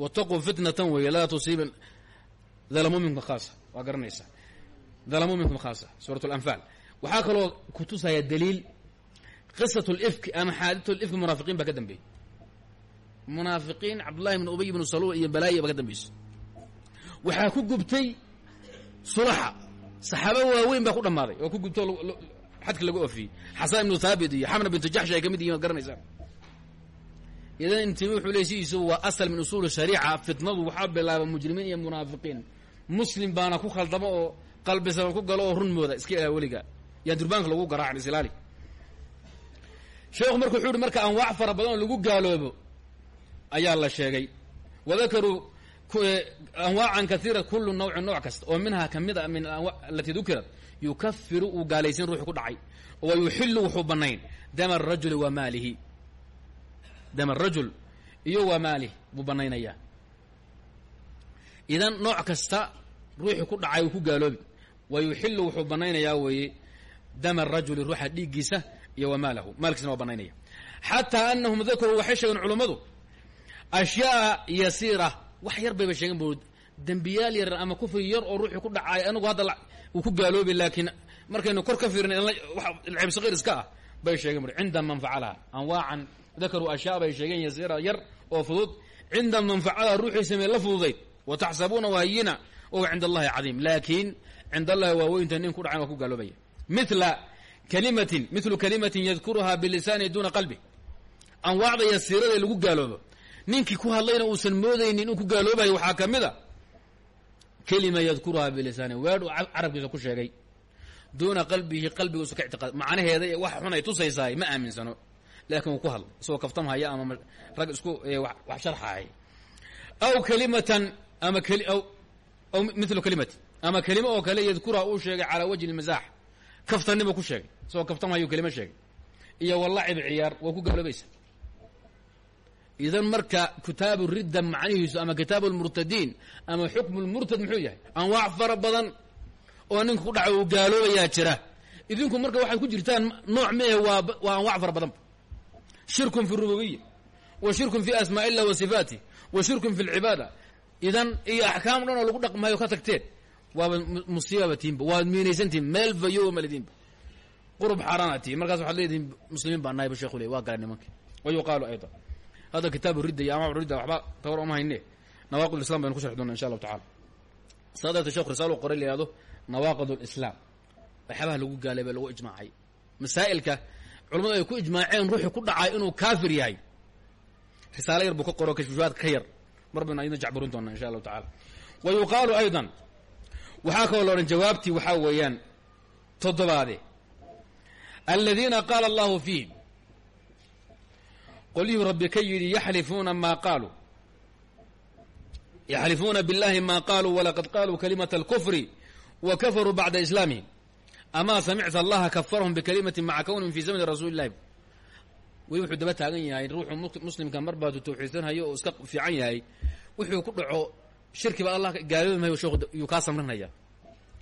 Wataquu fitnatan weeye laa tusiiban minkum khaasa waa garanaysaa dalamuu minkum khaasa suurat alanfaal waxaa kaloo kutusaya daliil qisat lifki ama xaadithu lifki munaafiqiin baa ka dambeeyey munaafiqiin cabdullahi bn ubay bnu saluul iyo balaayi baa ka dambeysay. Waxaa ku gubtay sulaxa saxaabo waaweyn baa ku dhammaaday oo ku gubto xadka lagu ofiyey xasan ibnu thaabit iyo xamna bintu jaxshi ay ka mid yihiin waad garanaysaan. Idan intimi wuxuu leey sidiisu waa asal min usuuli shariica fitnadu waxaa bilaaba mujrimiin iyo munaafiqiin muslim baana ku khaldamo oo qalbisaban ku galo oo run mooda iska ilaa weliga. Yaan durbaanka lagu garaacan islaali sheekhu marka wuxuu uhi marka anwaac fara badan oo lagu gaaloobo ayaa la sheegay. Wadakaruu anwaacan kaiira kullu nawcin nooc kasta oo minhaa ka mid a min anwa alati dukirat yukafiru uu gaalaysin ruuxu ku dhacay wa yuxilu wuxuu banayn dama arajuli wa maalihi. Dama arajul iyo wa maalih buu banaynayaa idan nooc kasta ruuxii ku dhacay uu ku gaaloobi wa yuxilu wuxuu banaynayaa weeye dama arajuli ruuxa dhiiggiisa iyo wa maalahu maalkiisna waa banaynaya xataa anahum dakaruu waxay sheegeen culummadu ashyaaa yasiira. Wax yar bayba sheegen bu dembiyaal yar ama kufri yar oo ruuxii ku dhacay anigu hadda uu ku gaaloobi laakiin markaynu kor ka fiirin ceeb iska ah bay sheegen bui cinda man facalaha anwaacan dakaruu ashyaa bay sheegeen yasiira yar oo fudud cinda man facalaha ruuxii sameeye la fududayd wa taxsabuuna wahayina o cinda allahi cadiim laakiin cinda allahi waaweynta nin ku dhacan waa ku gaaloobaya mila kalimatin milu kalimatin yadkuruhaa bilisaani duuna qalbi anwaacda yasiirada lagu gaaloobo ninkii ku hadlayna uusan moodaynin inuu ku gaaloobayo waxaa ka mid a kelima yadkuruhaa bilisaani weedh uu carabkiisa ku sheegay duuna qalbihi qalbiguusa ka ictiqaad macnaheeda ee wax xun ay tusaysaay ma aaminsano laakiin uu ku hadlay isagoo kaftamhaya ama rag isku wax kalimatan ama milu kalimati. Ama kelimo oo kale yadkuruha uu sheegay calaa wajhi lmasaax kaftanibuu ku sheegay. Isagoo kaftamhayu kelimo sheegay. Iyo walacib ciyaar waa ku gaaloobaysa. Idan marka kitaabu ridda macnihiisu ama kitaabu lmurtadiin ama xukmu lmurtad muxuu yahay? Anwaac fara badan oo ninka ku dhaca uu gaaloobayaa jira. Idinku marka waxaad ku jirtaan nooc mehe waa waa anwac fara shirkun fi rububiya wa shirkun fi asmaa wa sifaati wa shirkun fi lcibaada idan iyo axkaam dhan oo lagu dhaqmayo ka tagteen waaba musiibaba tiinba waad miinaysantihin meel fayo maladiinba qurub xaaraana markaas waxaad leedihin muslimiin baa nahay ba sheekhu le waa galeen nimanka. Wa yuqaalu aydan. Hadda kitaabu ridda iyo amac ridda waxba tabar uma hayne. Nawaaqid islam baynu ku sharxi doona insha allahu tacala saa darteed shekhu qoray la yihahdo nawaaqid lislaam waxyaabaha lagu gaaleeba lagu ijmaacay. Masaa'ilka culamadu ay ku ijmaaceen ruuxii ku dhacay inuu kaafir yahay. Risaalo yar buu ka qoro kashfishaadka ka yar mar baynu ayadna jacburin doona insha allahu tacala wa yuqaalu aydan. Waxaa kaloo la odhan jawaabtii waxaa weeyaan toddobaade. Aladiina qaala allahu fiihim. Qolyuhu rabbi ka yidhi yaxlifuuna maa qaaluu yaxlifuuna biاllahi ma qaaluu walaqad qaaluu kalimata اlkufri wa kafaruu bacda islaamihim. Amaa samicta allaha kafarahum bikalimati maca kownihim fi zamani rasuuli weli wuxuu daba taagan yahay ruuxu muslimka mar baadu tawxiidsanhayo oo iska fiican yahay wuxuu ku dhaco shirkiba allah gaaloobi mayo sheekhu yuu kaa samrinaya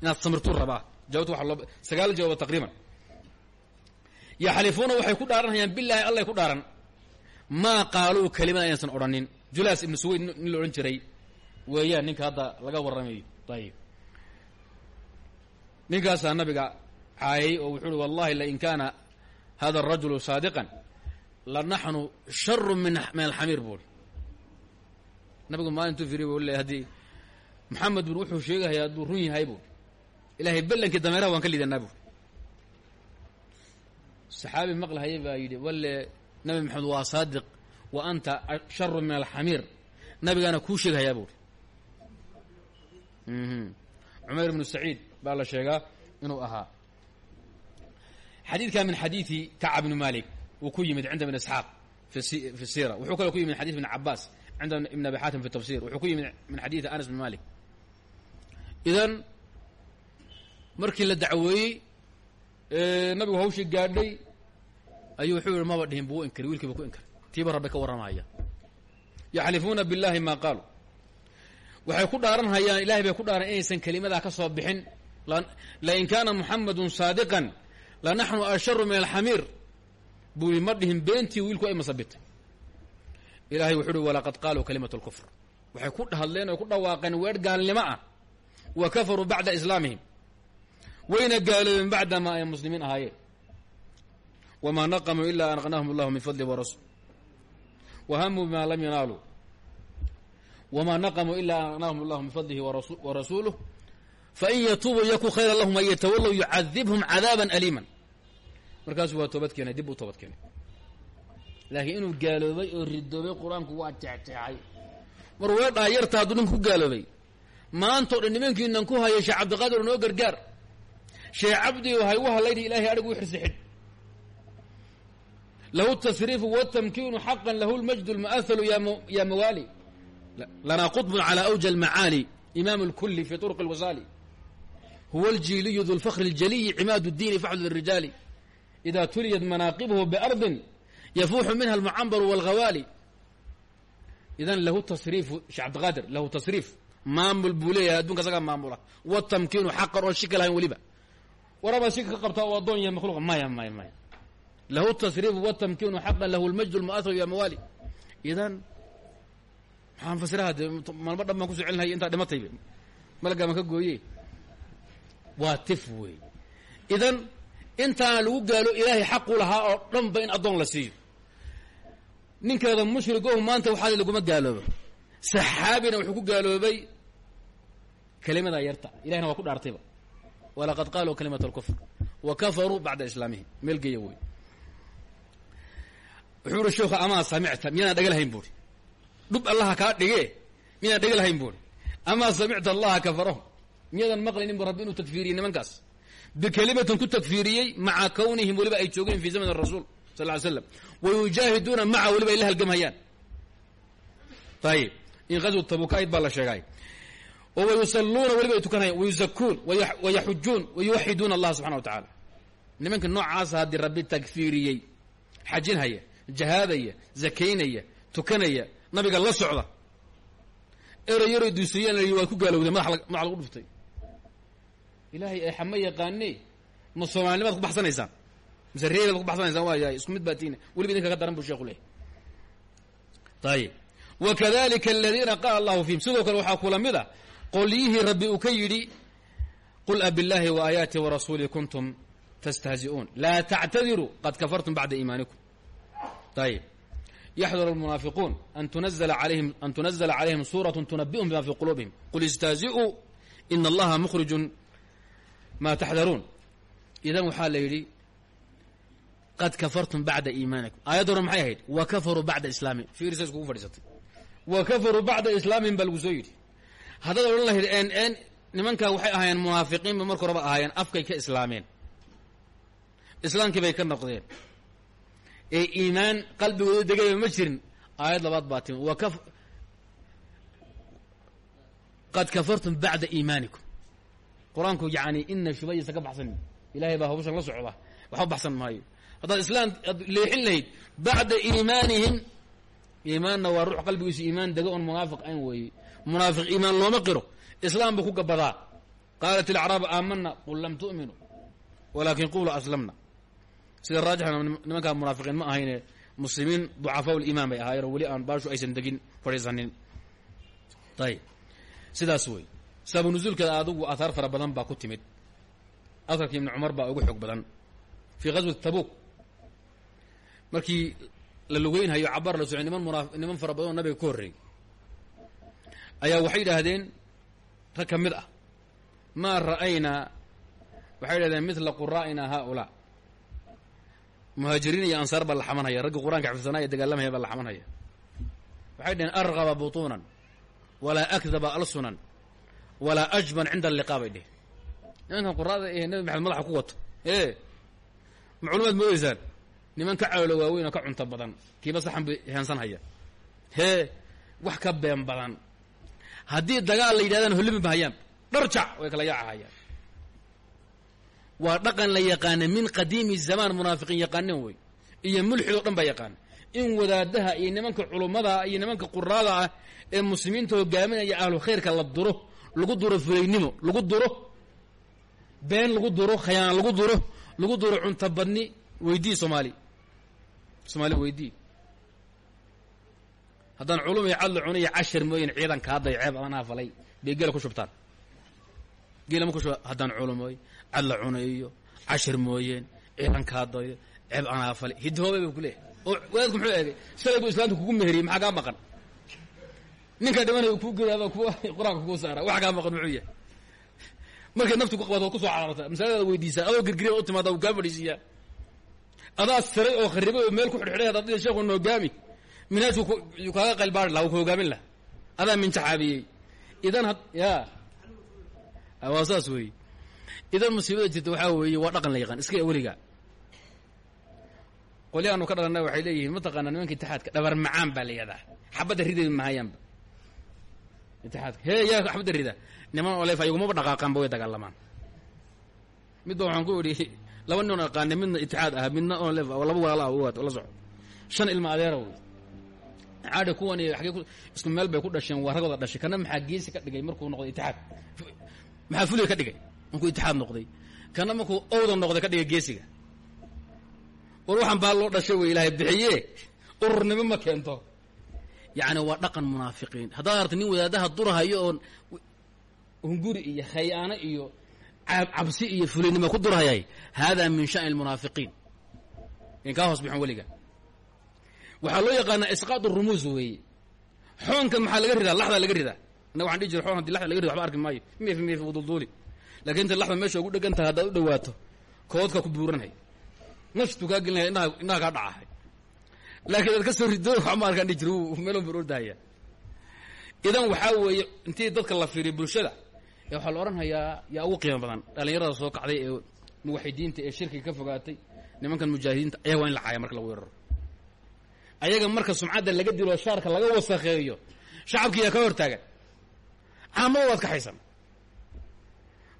inaad samirtuu rabaa. Jawabta waa loo sagaal jawaabo taqriiban. Yaxlifuuna waxay ku dhaaranhayaan bilahi allay ku dhaaran. Maa qaaluu kelimada aynsan odhanin julaas ibnu suweyd nin la jiray. Weeyaan ninka hadda laga warramayo. Ayib ninkaasaa nabiga caayay oo wuxuu wallahi lain kaana hada arajulu saadiqan la naxnu sharu min alxamiir buuri nabigu maalintuu firiy bu le haddii maxamed bur wuxuu sheegahaya hadduu run yahay buuri ilaahay bellankii dameeraha waan ka liidanaa buuri saxaabi maqlahaya baa yidhi walle nabi maxamed waa saadiq wa anta sharu min alxamiir. Nabigaana kuu sheegahayaa buuri cumayr ibnu saciid baa la sheegaa inuu ahaa. Xadiidka min xadiidi kacab bni malik wuu ku yimid cinda ibn isxaaq fi sira wuxuu kaloo ku yimid min xadid ibn cabaas cinda ibn abi xaatim fi tafsir wuxuu ku yimid min xadiidi anas bn malik idan markii la dacweeyey nabigu hawshii gaadhay ayuu wuxuu yihi maba dhihin buu inkari wiilkiiba ku inkari. Tiiba rabbi ka warramaya. Yaxlifuuna biاllahi ma qaaluu waxay ku dhaaranhayaan ilahay bay ku dhaaran inaysan kelimadaa ka soo bixin. Lain kaana muxamadun saadiqan lanaxnu asharu min alxamiir buu i ma dhihin beentii wiilku ay masabitay. Ilahay wuxuu uhi walaqad qaaluu kalimat اlkufr waxay ku hadleen oy ku dhawaaqeen weer gaalnimo ah. Wa kafaruu bacda islaamihim. Wayna gaaloobeen bacdama ay muslimiin ahaayeen. Wamaa naqamuu ila an aqnaahum allahu min fadli warasul wahamuu bima lam yanaaluu wamaa naqamuu ila an aqnaahum allahu min fadlihi warasuuluh fain yatuubuu yaku khayra lahum an yatawallow yucadibhum cadaaban aliiman markaasuu waa toobad keenay dib uu toobad keenay laakiin inuu gaaloobay oo ridoobay qur-aanku waa jeexjeexay mar weedhaa yarta hadduu ninku ku gaaloobay maantao dhan nimankiinan ku haya sheekh cabdiqaadir noo gargaar sheekh cabdi hay u halayna ilahay adhig u xirsi xidh lahu tasriifu wtamkiinu xaqan lahu lmajdu lmu'ahalu ya mawaali lanaa qطbun calى awja almacaali imaam اlkuli fi طurq اlwasaali huwa اljiiliyu du lfakr اljaliyi cimaad اdiini faxdud الrijaali ida tuliyat manaaqibhu bardi yafuuxu minha almucambaru wاlghawaali idan lahu tasriifu sheekh cabdiqaadir lahu tasriif maamul buu leeyahay adduunka isagaa maamula watamkiinu xaqan oon shika lahayn weliba warabaa shika ka qabtaa oo addoon yahay makhluuqa maya maya maya lahu tasriifu watamkiinu xaqan lahu lmajdu lmu'aharu ya mawaali idan maxaan fasiraha dee maalmo dhan baan ku soo celinhaya intaa dhimatayba malagaama ka gooye waa tif wey idan intaana lagu gaalo ilaahay xaqu lahaa oo dhanba in addoon la siiyo. Ninkeeda mushrigohu maanta waxaa laguma gaaloobo saxaabina wuxuu ku gaaloobay kelimadaa yarta. Ilahina waa ku dhaartayba. Walaqad qaaluu kalimat alkufr wa kafaruu bacda islaamihim meel geeya wey wuxuu uhi sheekhu amaa samicta? Miyadaan dhaga lahayn buuri? Dhub allaha kaa dhige miyadaan dhaga lahayn buuri? Amaa samicta allaha kafarahum miyadan maqlaynin bu rabbi inuu takfiiriyey nimankaas bikelimatin ku takfiiriyey maca kawnihim weliba ay joogeen fi zaman rasuul sal ly slam wayujaahiduuna maca weliba ay la halgamhayaan ayib in azw tabuka ayd baa la sheegay oo wayusaluuna weliba ay tukanhayaan wayuzakuun wayaxujuun wayuwaxiduuna allah subxana wa tacaala nimanka noocaasa haddii rabbi takfiiriyey xajinhaya jahaadaya zakaynaya tukanaya nabiga la socda erey yaroy duusiyaan la waad ku gaalowday madax madax lagu dhuftay ilaahay ay xama yaqaane ma soomaalinimaad ku baxsanaysaan? Mise reebaad ku baxsanaysaan? Waaya isku mid baatiina weliba idinka ka daran bu sheekhu leh ayib wakadalika aladiina qaala allahu fiihim. Sidoo kale waxaa kula mid a qolyihii rabbi uu ka yidhi qul abiاllahi waaayaati kuntum tastahzi'uun. Laa tactadiruu qad kafartum bacda iimaanikum ayib yaxdar almunaafiquun an tunazla alayhim an tunazla calayhim suurat tunabi'um bima fi quluubihim. Qul istahzi'uu ina allaha mukhrijun ma taxdaruun. Idan waxaa la yidhi qad kafartum bacda iimaanikum. Aayadda hore maxay ahayd? Wa kafaruu bacda islaamihim fiirisa iskugu fadhiisatay. Wa kafaruu bacda islaamihim baa lagu soo yidhi. Haddaad odhan lahayd en en nimankaa waxay ahaayeen munaafiqiinba marka horeba ahaayeen afkay ka islaameen. Islaamkii bay ka noqdeen. Ee iimaan qalbigooda degayba ma jirin. Aayad labaad baa timi wa qad kafartum bacda iimaanikum qur'aanku yani ina shubayisa ka baxsan. Ilahay baa hawshan la socda. Waxba baxsan maayo. Haddaad islaam ad leexin lahayd bacda iimaanihim iimaanna waa ruux qalbigiisu iimaan dega oon munaafiq ayn weeye. Munaafiq iimaan looma qiro. Islaam buu ku gabadaa. Qaalat ilacraabu aamana qul lam tu'minu walaakin qulu aslamna. Sida raajixna nimankaa munaafiqiin ma ahayne muslimiin ducafaa liimaan bay ahaayeen oo weli aan baashu aysan degin fadhiisanin. Ayib sidaas wey sababu nuzuulkeeda adigu ahaar fara badan baa ku timid. Aharkii ibni cumar baa ugu xoog badan. Fii ghaswati tabuuk. Markii la lugeynhayo cabaar la socay niman munaa niman fara badan oo nabiga ka horreeyey ayaa waxay yidhaahdeen rag ka mid ah maa ra'aynaa waxay yidhahdeen midla quraa'ina haaulaa. Muhaajiriin iyo ansaar baa la xamanhaya ragga qur'aanka xifsanaa ee dagaalamaya baa la waxay dhaheen argaba butuunan walaa akdaba alsunan walaa ajban cinda alliqaa bay dheheen nimankan quraada ee nabi maxamed madaxa ku wato ee ma culimaad moodeysaan niman ka caloolo waaweyn oo ka cunto badan kiiba saxan bay heensan haya hee wax ka been badan haddii dagaal la yidhahdaan hollimi bahayaan dharjac way kala yaacahayaan waa dhaqan la yaqaana min qadiimi zamaan munaafiqiin yaqaanin wey iyo mulxid oo dhan baa yaqaana in wadaadaha iyo nimanka culummada iyo nimanka quraada ah ee muslimiinta hogaaminaya ahlu khayrka la duro lagu duro fulaynimo lagu duro been lagu duro khayaana lagu duro lagu duro cunto badni weydii soomaali. Soomaali weydii. Haddaan culum iyo cadla cunaya cashar mooyin ciidan kaaday ceeb adanaa falay bay geela ku shubtaan. Geela ma ku shuba haddaan culumoy cadla cunayo cashar mooyeen ciidan kaadayo ceeb anaa falay. Hidhoobay ba kuleehay oo wadaadku muxuu eegay? Shalay buu kugu meheriyey maxaa kaa maqan ninkaa dhimanaya kuu gedaaba kuwa qur'aanka kugu saara wax kaa maqan muxuu yahay? Markay naftu ku qabato ku soo cararta masaladaada weydiisaa adoo girgiriya u timaada wuu kaa adaa siray oo kharibay oo meel ku xidhxidhay hadaad dhida sheekhu noogaami minhaajku yuu kaaga qaylbaari laha wuu ka hogaamin laha adaa mintaxaabiyey idan had ya waa saas weeye. Idan musiibada jirta waxaa weeye waa dhaqan la yaqaan iska weliga qolyaanu ka dhalanna waxay leeyihiin mataqaana nimanka itixaadka dhabar macaan baa la yihahdaa xabadda riday mahayaanba itixaadka hee yaa xabadda rida niman olef ayagumaba dhaqaaqaanba way dagaalamaan. Midba waxaan ku idhi laba nin aqaana midna itixaad ah midna olef laba walaala ah la soco. Shan ilma adeera wey caadha kuwan agee isku meel bay ku dhasheen waa ragooda dhashay. Kana maxaa geesi ka dhigay markuu noqday itixaad maxaa fuliga ka dhigay? Markuu itixaad noqday. Kana markuu owda noqday ka dhigay geesiga? War waxaan baa loo dhashay wey ilaahay bixiye. Ururnimo ma keento yacni waa dhaqan munaafiqiin. Haddaad arta nin wadaadaha durahayo oon hunguri iyo khayaano iyo cabsi iyo fulinimo ku durhayay haadaa min sha'ni almunaafiqiin. In kaa hoos bixon weliga. Waxaa loo yaqaanaa isqaad rumuus weeye. Xoonka maxaa laga ridaa? Laxdaa laga ridaa? Annaga waxan dhihi jira xoon haddii laxda laga rida waxba arki maayo. Meef meef udulduuli laakiin inta laxda meesha ugu dhegan tahay haddaad u dhawaato koodka ku buuranhay naftu kaa gelinaya indhaha kaa dhacahay laakiin aad ka soo rido ma arkaan dhihi jir meelon bur ordahaya idan waxaa weeye intii dadka la fiiriyo bulshada ee waxaa la odhanhayaa yaa ugu qiimo badan. Dhallinyarada soo kacday ee muwaxidiinta ee shirkiga ka fogaatay nimankan mujaahidiinta ayaga waa in la caaya marka la weeraro. Ayaga marka sumcadda laga dilo shaarka laga wasakheeyo shacabkiiyaa ka hortaagan caamada waad kaxaysan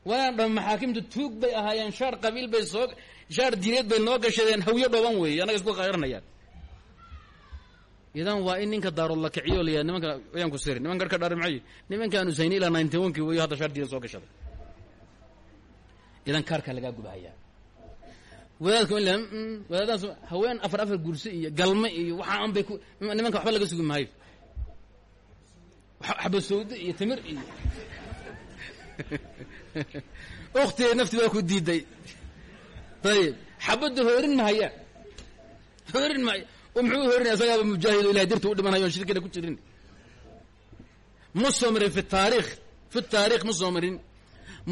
walaan dham maxaakimtu tuug bay ahaayeen shaar qabiil bay soo shaar diineed bay noo gashadeen hawyo dhooban weeye annaga isku qayranayaan idan waa in ninka daarood la kiciyo nimanka ayaan ku siri. Niman garka dhaari maxay nimankaan usayni ilaa ninety one kii weyo hadda shaar diineed soo gashaday idan kaarkaa lagaa gubahayaa wadaadka in la wadaadaas haween afar afar gurse iyo galme iyo waxaa an ku nimanka waxba laga sugi maayo. Xabasowde iyo timir iyo [LAUGHS] uktiga nafti baa ku diiday. Ayib xabadda hoorin mahayaan hoorin mahay oo muxuu hoorinaya isagaaba mujaahido ilahay dirta u dhimanayo on shirkina ku jirin. Ma soo marin fi taarikh fi taarikh ma soo marin.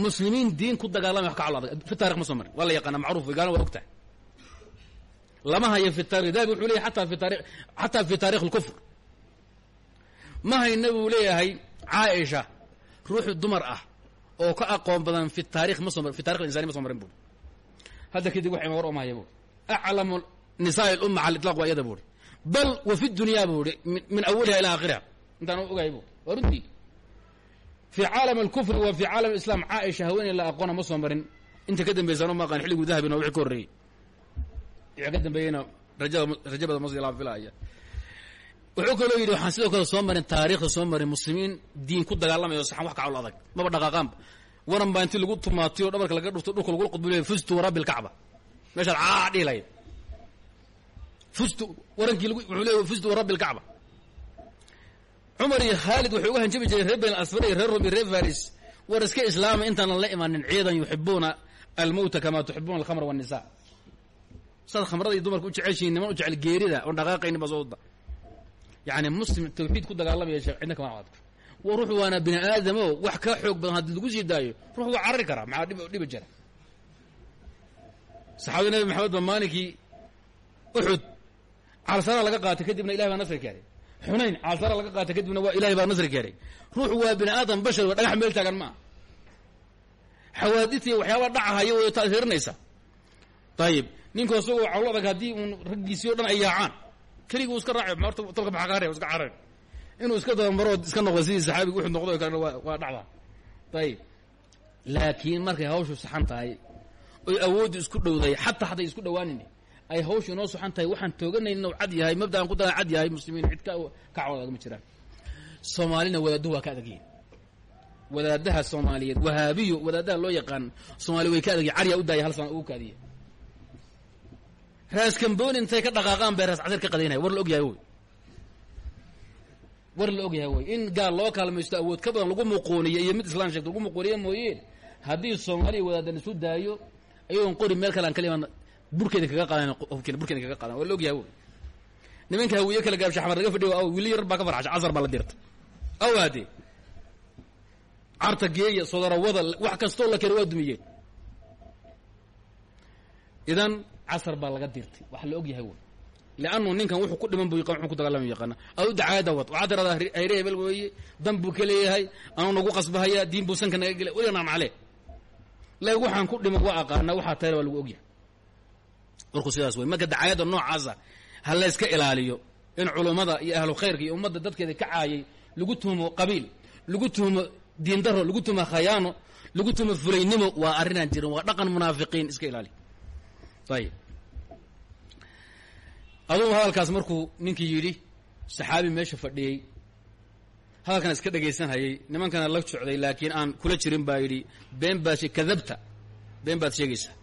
Muslimiin diin ku dagaalamay wax ka adag fi tarikh ma soo marin. Waa la macruuf way gaalana waa ogtahay. Lama hayo fi tarikh dahabi wuxuu leeyahay ataa fi taarikh xataa fi taarikh اlkufr ma hayna buu leeyahay caaisha ruuxu dumar ah oo ka aqoon badan fi taarikh ma soo marin fi tarikh insani ma soo marin buuri hadda kadib waxay ma war omahaya buuri aclamu nisaai اlumma cala iطlaq waa iyada bal wa fi dunya buuri min awaliha ila aakhiriha intaan ogahay bu waa runtii. Fi caalam wa fi caalam islam caaisha haweeney la aqoona ma inta ka dambaysan ma aqaan xilligu dahabina wixii ka horreeyey wixii ka dambeeyeyna rajada rajabada filaya wuxuu kaloo yidhi waxaan sidoo kale soo marin taariikhda soo marin muslimiin diin ku dagaalamayo saxan wax ka cawlo adag. Maba dhaqaaqaanba waran baa lagu tumaatiyo dhabarka laga dhufto dhulka lagula qudbulay fustu warabbi lkacba meeshaad caa dhihi lahayd fustu warankii wuxuu leeyahy fustu warabbi lkacba cumar iyo khaalid waxay uga hanjabi jireen reer bayn asfar iyo reer rom reer faris. War iska islaama la imanin ciidan yuxibuuna almowta kamaa tuxibuuna alkhamra wannisa saad khamrada iyo dumarka u jeceshihiin niman u jecel geerida oon dhaqaaqaynin ba sooda yacni muslim tawxiid ku dagaalamaya sheekh cidna kama adko wa ruuxu waana bini aadamo wax ka xoog badan haddii lagu sii ruux waa carari karaa maxaa dhib dhiba jira? Saxaabada nabi maxamed ba maalinkii uxud calsara laga qaatay kadibna ilahay baa nasri keenay. Xunayn calsara laga qaatay kadibna waa ilahay baa nasri keenay. Ruuxu waa bini aadam bashar waa dhagax meel taagan maa xawaadidtii waxyaaba dhacahaya way taasiirinaysa ayib ninku isagoo cawlo adag haddii uun raggiisii o dhan ay yaacaan keliguu iska raaci marta talka maxaa kaa iska carari. Inuu iska dabamarood iska noqdo sidii saxaabigu wuxuu noqdo kalena waa waa dhacdaa ayib laakiin markay hawshu saxan tahay oy awooddu isku dhowday xataa hadday isku dhawaanin ay hawshu inoo saxan tahay waxaan tooganayn inuu cad yahay mabdaan ku dagan cad yahay muslimiin cid ka ka cawdaga ma jiraan soomaalina wadaadduhu waa ka adagyihin wadaadaha soomaaliyeed wahaabiyo wadaadaha loo yaqaan soomaali way ka adagyihin carya u daaya hal sana ugu kaadiya. Raas kambooni intay ka dhaqaaqaan bay raas casir ka qadaynaya war la og yahay wy war la og yahay wy in gaal loo kaalmaysto awood ka badan lagu muquuniyo iyo mid islaan sheegto lagu muquuniyo mooyeen. Haddii soomaaliya wadaadan isu daayo ayagoon qori meel kale aan kalimaan burkeeda kaga qadan hubkeena burkeeda kaga qadan war la wy nimanka hawiye kala gaabsha xamar laga fadhiyo aw wili yar baa ka farxasha casar baa la dirta aw haadee carta geeya sodarawada wax kastoo la keenay waa dumiyeen. Idan casar baa laga dirtay wax la og wey leannu ninkan wuxuu ku dhiman bu yaqan wuxuu ku dagaalama yaqaana adu dacaayada wad waxaa tiradaa hayre hebel dan buu ka leeyahay anuu nagu qasbahayaa diin buu sanka naga gelay weliga nacmaclee laag waxaan ku dhiman waa aqaana waxaa tayra waa lagu ogyahay warku sidaas wey marka dacaayadda noocaasa ha la yska ilaaliyo in culummada iyo ahlu khayrka iyo ummadda dadkeeda ka caayay lagu tuhumo qabiil lagu tuhumo diindaro lagu tuhumo khayaano lagu tuhumo fulaynimo waa arrinaan jirin waa dhaqan munaafiqiin iska ilaali. Ayib. Adugu hadalkaas markuu ninkii yidhi saxaabi meesha fadhiyey hadalkan iska dhegaysanhayay nimankana la socday laakiin aan kula jirin baa yidhi been baad kadabta been baad sheegaysaa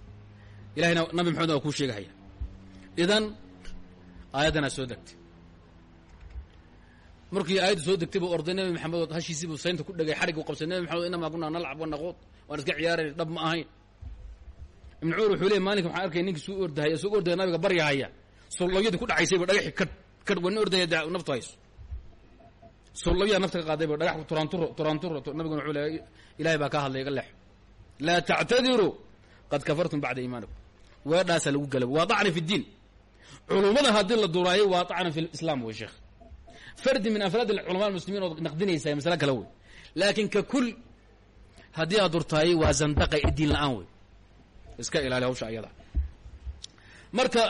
ilahayna nabi maxamed waa kuu sheegahaya idan aayaddanaa soo degtay. Markii aayaddu soo degtay buu orday nabi maxamed hashiisii buu saynta ku dhegay xadhig qabsay. Nabi maxamed inamaa kunaa nalcab wanaquud waan iska ciyaarayna dhab ma ahayn. Ibnu cuur wuxuu leey maalinka waxaan arkay ninkii suu ordahaya suu ordaya nabiga baryahaya sullawyadii ku dhacaysayba dhagaxi kadh kadh waa nin ordaya de naftu hayso sullawyaa nafta ka qaadayba dhagax turaanturo turaanturo nabiguna wuxuu leey ilahay baa kaa hadlay iga leexo laa tactadiruu qad kafartum bacda iimaanikum weedhaasaa lagu galaba waa dacni fi ddiin culummada haddii la duraayo waa dacna fi lislaam wey sheekh. Fardi min afraad culamaa muslimiin ood naqdinaysaa masale kale wey laakiin ka kul haddii aad durtaayay waa zandaqa ee diin la'aan wey iska ilaali hawsha ayada. Marka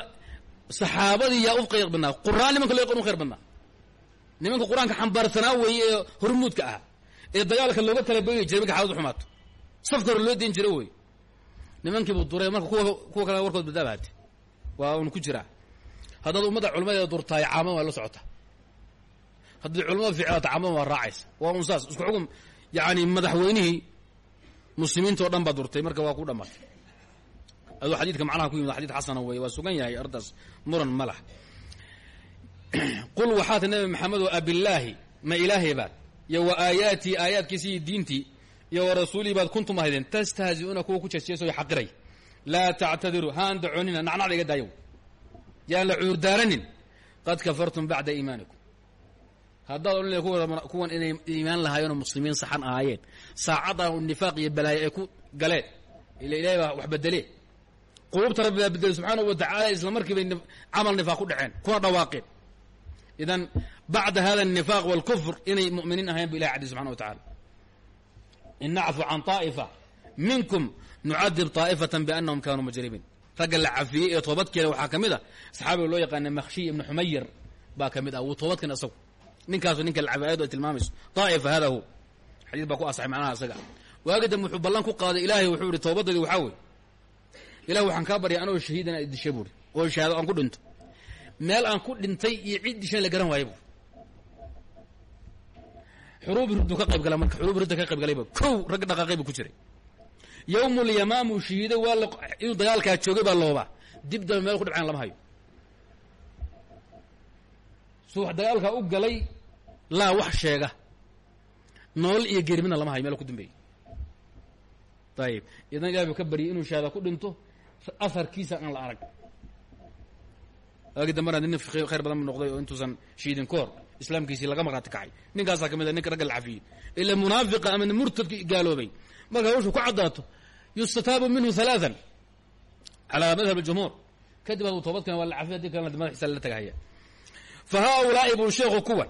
saxaabadii yaa u khayr badnaa. Quraan nimanka loo yaqan u khayr badnaa. Nimanka qur'aanka xambaarsanaa weeye ee hormuudka ah ee dagaalka looga tala begi jiray marka xumaato safka loo dayn jira wey nimankiibuu duray marka kuwa kale warkood badaabaate waa un ku jiraa haddaad ummadda culamadeeda durtaay caamama waa la socota. Haddii culamada ficlaata caamama waa raacaysa. Waa un saas. Isku xugum yacani madaxweynihii muslimiinta dhan baa durtay marka waa ku dhamaatay aduu xadiidka macnaha ku yimid xadid xasana weeye waa sugan yahay ardaas muran ma lah [CLEARS THROAT] qul waxaata nabi maxamed oo abillaahi ma ilaahay baad iyo wa aayaatii aayaadkiisi iyo diintii iyo warasuulihi baad kuntum ahaydeen tastahziuuna kuwa ku jeesjeesayo xaqiray. Laa tactadiru ha andacoonina nacnacda iga daayow. Yaan la cuurdaaranin. Qad kafartum bacda iimaanikum. Haddaad odhanaya kuwa kuwan inay iimaan lahaayeenoo muslimiin saxan ahaayeen. Saacaddaa nifaaq iyo balaayo ay ku galeen. Ila ilahay baa wax bedelee quluubta rabbi baa bedeley subxaanahu wa tacaala isla markii bay camal nifaaq ku dhaceen kuna dhawaaqeen. Idan bacda hada anifaaq walkufr inay mu'miniin ahayen bu ilahi caddi subxana wa tacala in nacfu can طaa'ifa minkum nucadib طaa'ifata biannahum kanuu mujrimiin ragga la cafiyey ee toobadkeena waxaa ka mid a saxaabiga loo yaqaana makhshiy ibnu xumayr baa ka mid ah wuu toobadkeen isagu ninkaasu ninka la cafiy ayadu ay tilmaamayso طaa'ifa hada hu xadiis baa ku asaxay macnaha isaga waagi dambe wuxuu ballan ku qaaday ilaahay wuxuu ihi toobadaydi waxaa wey ilah waxaan kaa barya anoo shahiidan a disha buuri oo shahaado aan ku dhinto meel aan ku dhintay iyo cid dishan la garan waayo bu xuruubi riddu ka qayb gala marka xuruubi ridda ka qayb galayba kow ragga dhaqaaqay bu ku jiray. Yowmulyamaamuu shahiiday waa la inuu dagaalkaa joogay baa loobaa. Dib dambe meel ku dhibceen lama hayo. Suu wax dagaalkaa u galay laa wax sheega. Nool iyo gerimidna lama hayo meel ku dambeeyey ayib idan ilahi buu ka baryay inuu shahaada ku dhinto asarkiisa aan la arag. Waagi dambana nin khayr badan noqday oo intuusan shiidin ka hor islaamkiisii laga maqaati kacay. Ninkaasaa ka mid a ninka ragga la cafiyey. Ila munaafiqa ama murtadka gaaloobay marka hawshu ku caddaato yustataabu minhu halaaan calaa madhab اljumhuur kadib aduu toobadkana waa la cafiy haddii madaxiisa lala tagahaya. Fa haaulaa'i buu sheekhu kuwan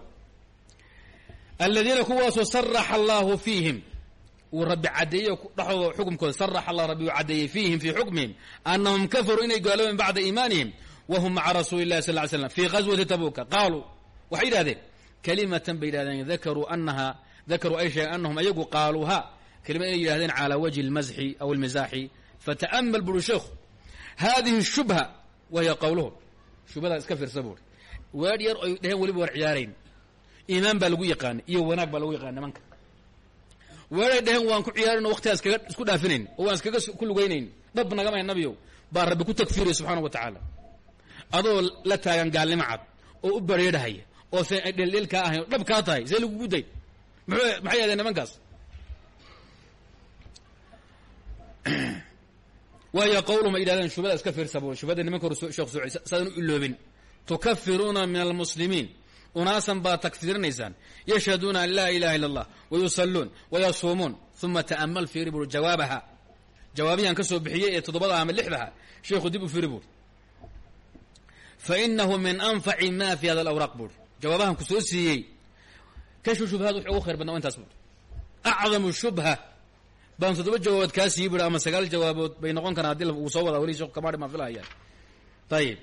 aladiina kuwaasoo saraxa allahu fiihim. Wuu rabbi caddeeyey dhexdooda xukumkooda sarax allah rabbi uu caddeeyey fiihim fii xukmihim annahum kafaruu inay gaaloobeen bacda iimaanihim wahum maca rasuuli llahi sal ly slam fii ghaswati tabuuka. Qaaluu waxay yidhahdeen kelimatan bay yidhahdeen dakaruu anaha dakaruu ay sheegeen anahum ayagu qaaluuha. Kelima inay yidhahdeen calaa wajhi اlmasxi aw اlmisaaxi fata'amal buuri sheekhu hadihi shubha wahiya qowluhum shubhadaa iska fiirsa buuri weedh yar ay dheheen weliba war ciyaarayn. Iimaan baa lagu yaqaanay iyo wanaag baa lagu yaqaana nimanka. Weeray dheheen waan ku ciyaarayno waqtigaa iskaga isku dhaafinayn oo waan iskaga ku lugaynayn. Dhab nagamay nabiyow. Baa rabbi ku tagfiiraya subxaana wa tacaala adoo la taagan gaalnimo cad oo u bareedhahaya oo se ay dheeldheel kaa ahayn oo dhab kaa tahay see lagugu day muxuu maxay yahdeen nimankaas? [CLEARS THROAT] Waayo qowluhum ay yidhahdeen shubada iska fiirsabo shubada nimanka hor sheekh saadan u iloobin. Tukafiruuna min almuslimiin. Unaasan baad takfirinaysaan yashhaduuna an laa ilaha illa allah wayusalluun wayasuumuun uma ta'amal fiiri buuri jawaabaha. Jawaabihian ka soo bixiyey ee toddobada ama lixdaha sheekhu dib u fa inahu min anfaci ma fi hada alawraaq buuri jawaabahan ku soo siiyey. Kashfu shubhaad wuxuu ugu khayr intaas buuri acdamu shubha. Baan toddoba jawaabood kaa sii buuri ama sagaal jawaabood bay noqon karaan haddii uu soo wadaa weli sheekhu kamaadhi maan filahayaan ayib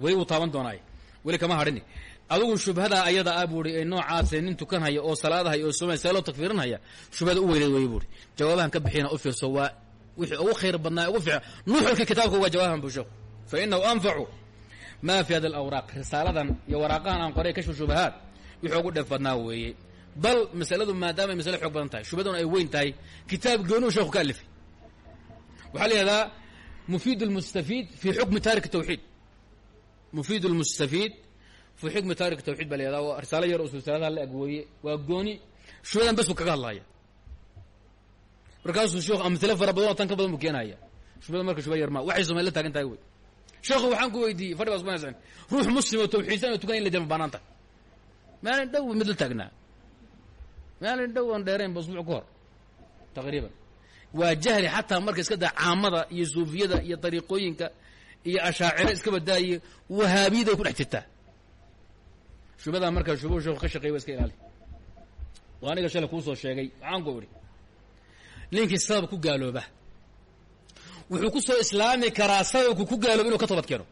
weli taaban doonaay weli kama hadhini. Adigu shubhadaa ayada ah buuri ee noocaase nin tukanhaya oo salaadahaya oo soomaya see loo takfiirinhaya shubhada u weyneed wey buuri. Jawaabahan ka bixina u fiirso waa wixii ugu khayr badnaa ugu fiican. Nuuxulka kitaabka waa jawaabahan buu fa inahu anfacu ma fi hada alawraaq risaaladan iyo waraaqahan aan qoray kashfu shubahaat wixii ugu dheef badnaa weeye bal masaladu maadaamay masale xoog badan tahay shubhaduna ay weyn tahay kitaab goonuu sheekhu ka alifay waxaa la yihahdaa mufiid lmustafiid fi xukmi taarik tawxiid mufiid lmustafiid fi xukmi taarik tawxiid baa la yahdaa waa risaalo yar usul salaadaha la agweeye waa gooni shubhadan bes buu kaga hadlaya markaasuu sheekhu amhilo fara oo sheekhu waxaan ku weydiiyey fadhi baa subanaysan ruux muslim oo tawxiidsan tukan in la jama bannaan tahay maalin dhow mid la taagnaa maalin dhow aan dheerayn ba usbuuc ka hor taqriiban. Waa jahli xataa marka iska daa caamada iyo suufiyada iyo dariiqooyinka iyo ashaaciro iska badaaye wahaabiyada ku dhex jirtaa. Shubadaa markaa shubuhu sheekhu ka shaqeey wa iska ilaali. Waa aniga shalay kuusoo sheegay waxaan ku idhi ninkii sabab ku gaalooba wuxuu ku soo islaami karaa sababku ku gaalooba inuu ka toobad keeno.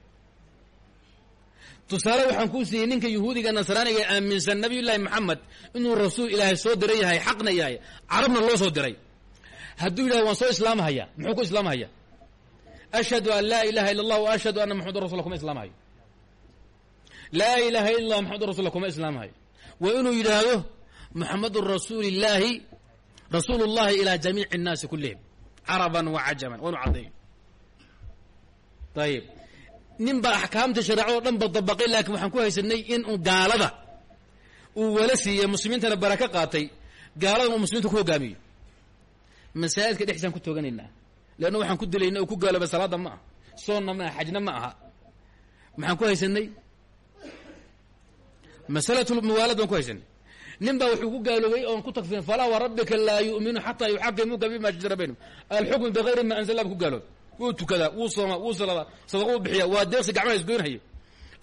Tusaale waxaan kuu siiyey ninka yuhuudiga nasraaniga ee aaminsan nabiy llaahi maxamed inuu rasuul ilaahay soo diran yahay xaqna yahay carabna loo soo diray. Hadduu yidhahdo waan soo islaamhaya muxuu ku islaamhaya ashhadu an laa ilaha illa allah wa ashhadu anna maxamedan rasul kuma islaamhayo laa ilaha illa allah maxamedun rasul kuma islaamhayo waa inuu yidhaahdo maxamedun rasuuli illaahi rasuulu llahi ilaa jamiici الnaasi kulihim caraban wa cajaman waa inu caddeeyo ayib nin baa axkaamta shareecado dhan ba dabaqay laakiin waxaan ku haysanay in u gaalada uu wala siiyey muslimiintana baraka qaatay gaaladan uu muslimiinta ku hogaamiyo. Masaajidka dhexdiisaan ku tooganaynaa. Leanna waxaan ku dilayna oo ku gaalooba salaada ma aha soonna ma aha xajna ma aha. Maxaan ku haysanay? Masalatulmuwaalad baan ku haysanay nin baa wuxuu ku gaaloobay oon ku takfirin falaa warabbika laa yu'minu xataa yuxakimuuka bima shajara baynahum. Alxukmu bigayri ma anzala bu ku gaaloobay wuu tukadaa wuu soomaa wuu saladaa sadaqa u bixiya waa deeqsi gacmaha isgoynhaya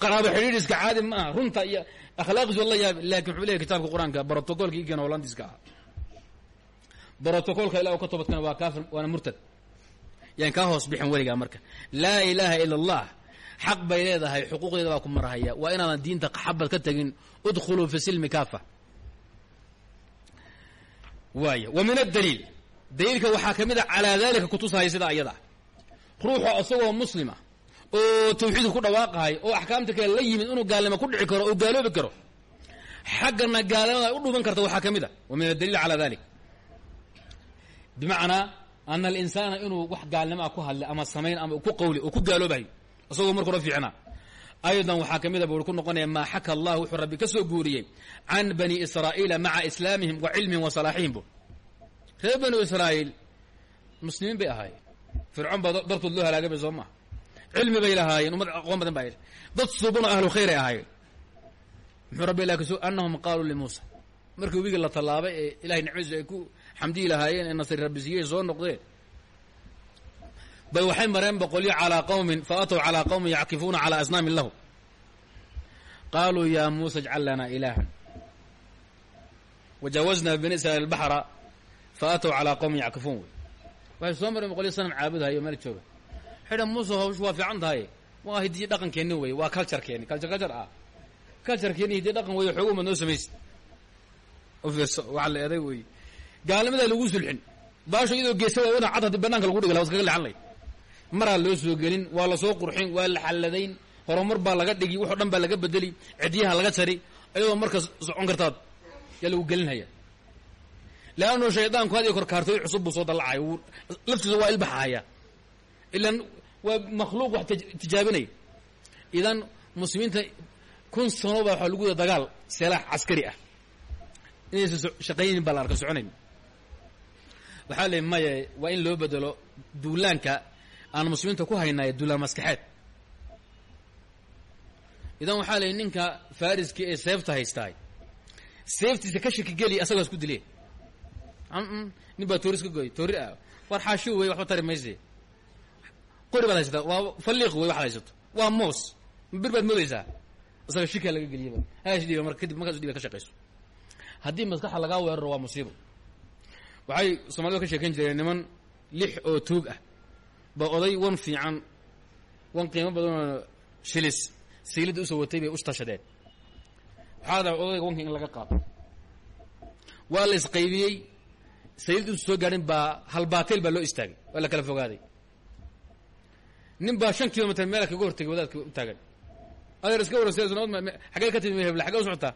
qaraabo xidhiidhiska caadi ma aha runta iyo akhlaaqiisu la yaab laakin wuxuu leeyahy kitabka qur'aanka brotocolka igana holandiska aha brotocolka ilah ka toobadkana waa kaafir waana murtad. Yaan kaa hoos bixin weligaa marka. Laa ilaaha ila allah xaq bay leedahay xuquuqdeeda baa ku marhaya waa inaadan diinta xabad ka tegin udkhuluu fi silmi kaafa waaya. Wa min adaliil daliilka waxaa ka mid a calaa dalika kutusahaya sida ayada. Ruuxa isagoo muslima oo tawxiidka ku dhawaaqahay oo axkaamta kale la yimid inuu gaalnimo ku dhici karo oo gaaloobi karo xaggana gaalnimada u dhuban karta waxaa ka mid a. Wa min adaliil calaa dalik bimacnaa ana alinsaana inuu wax gaalnimaa ku hadlay ama samayn ama ku qawli oo ku gaaloobahay isagoo marka hore fiicnaa aydan waxaa ka mida buu ku noqonaya maa xaka allah wuxuu rabbi ka soo guuriyey can bani israa'iila maca islaamihim wa cilmihim wa salaaxihim bu reer banu israa'iil muslimiin bay ahaayeen. Fircoon baa dartood loo halaagabay soo maha cilmi bay lahaayeen ummad aqoon badan baa dad suubano ahlu khayray ahaayeen. Muxuu rabbi ilahi kaso annahum qaaluu limuusa markii webigii la tallaabay ee ilahay nicmadiisu ay ku xamdiyi lahaayeen ee nasri rabbi siiyey soo noqdeen bay waxay mareen boqolyo calaa qawmin fa atow calaa qawmin yackifuuna calaa asnaamin lahu qaaluu yaa muusa ijcal lanaa ilaahan wajaawazna bani israiil albaxra fa atow calaa qawmin yackifuun wey waxay soo mareen boqolyo sanam caabudahayo meel jooga xidhan muuse hawshu waa fiican tahay waa hidiyi dhaqankeenni wey waa culturekeenni culture culture ah culturekeenni hidiyi dhaqan wey xoogu ma noo samaysa waxa la eday wey gaalnimadaa lagu sulxin baasho iyadoo geesa waa ina cad haddii banaanka lagu dhigi laha waskaga leexan lay maraa loo soo gelin waa la soo qurxin waa la xalladayn horumar baa laga dhigi waxoo dhan baa laga bedeli cidyaha laga jari iyadoo marka socon kartaad yaa lagu gelinhaya leannu shaydaanku had iyo kor kaartooy cusub buu soo dallacaya laftiisa waa ilbaxahaya ilan waa makhluuq wax tijaabinaya. Idan muslimiinta kun sano baa waxaa lagu yida dagaal selaax caskari ah. Inaysan shaqaynin baa la arka soconayn waxaa la maya waa in loo bedelo duulaanka aan muslimiinta ku haynay duulaan maskaxeed. Idan waxaa la ninka fariski ee seefta haystaay seeftiisa ka shaki geliya asagoo isku diliye. Nin baa tooris ka gooy toori ah war xaashi wey waxba tari mayse. Qori baad haysataa waa falliiq wey waxaad haysato. Waa moos bir baad moodaysaa isaga shikaa laga geliyaba hash dhiiba marka kadib markaas dhiba ka shaqayso haddii maskaxa lagaa weeraro waa musiibo. Waxay soomaalida ka sheekayn jireen niman lix oo tuug ah ba oday wan fiican wan qiimo badanoo shilis. Siilidda u soo watay bay ustashadeen waxaa daa odayga wanka in laga qaado waa la isqaybiyey. Sayilid usu soo gaadhin baa halbaatel baa loo istaagay. Waa la kala fogaaday. Nin baa shan kilomitr meela kaga hortegay wadaadka u taagan. Adeer iska warasay xaggee ka timi hebla xaggee u socotaa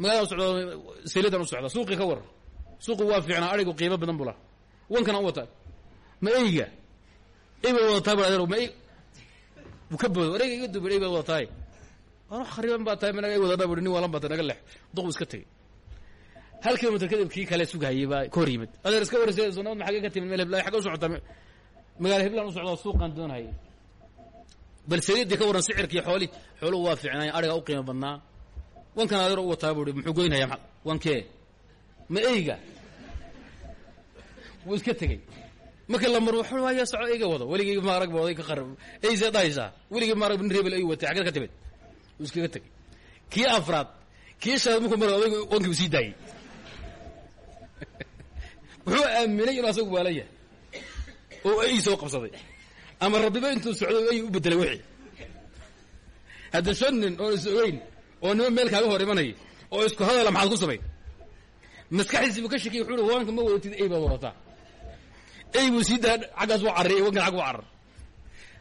magaalada u socda saylidan u socda suuqii ka warar. Suuqu waa fiicnaa arigu qiimo badan bula. Wankana u wataa. Ma eyga baad wadataa ba adeer ma bu ka boodo wareyga iga duba ey baad wadataay khariban baa tahay managa wadana bui nin waalan baa tahay naga lex duqu iska tegey hal kilomitr kadib kii kale sugahayay baa ka yimid. Adeer iska warasay sunamad ma xaggee ka timid? Meel hebla xagge u socotaa magaala heblaan u socdaa suuqaan doonahayay bal sayidii ka warran sicirkii xooli xooluhu waa fiicnaay ariga u qiimo badnaa. Wankan adeer u wataa buu i muxuu goynhayaa wankee ma eyga? Wuu iska tegey marka lamar wuxuu haya soco eyga wado. Weligii ma arag ba oday ka qarab. Eysee dhahaysaa weligii ma arag bin rebel ay watay. Xaggeed ka timid. Iskaga tegey kii afraad kii shanaad markuu mara odaygu wankii sii daayey [LAUGHS] wuxuu aaminay inuu asagu waalan yahay. Oo ay soo qabsaday. Ama rabbiba intuu socday ay u bedelay wixii. Hadda shan nin oo is ogeyn oo nima meel kaaga hor imanaya oo isku hadala maxaad ku samay maskaxdiisi buu ka shekiyay wuxuu uhi waanka ma wadatid baad wadataa ey buu sii daa xaggaas waa carriyay wankan xag u carar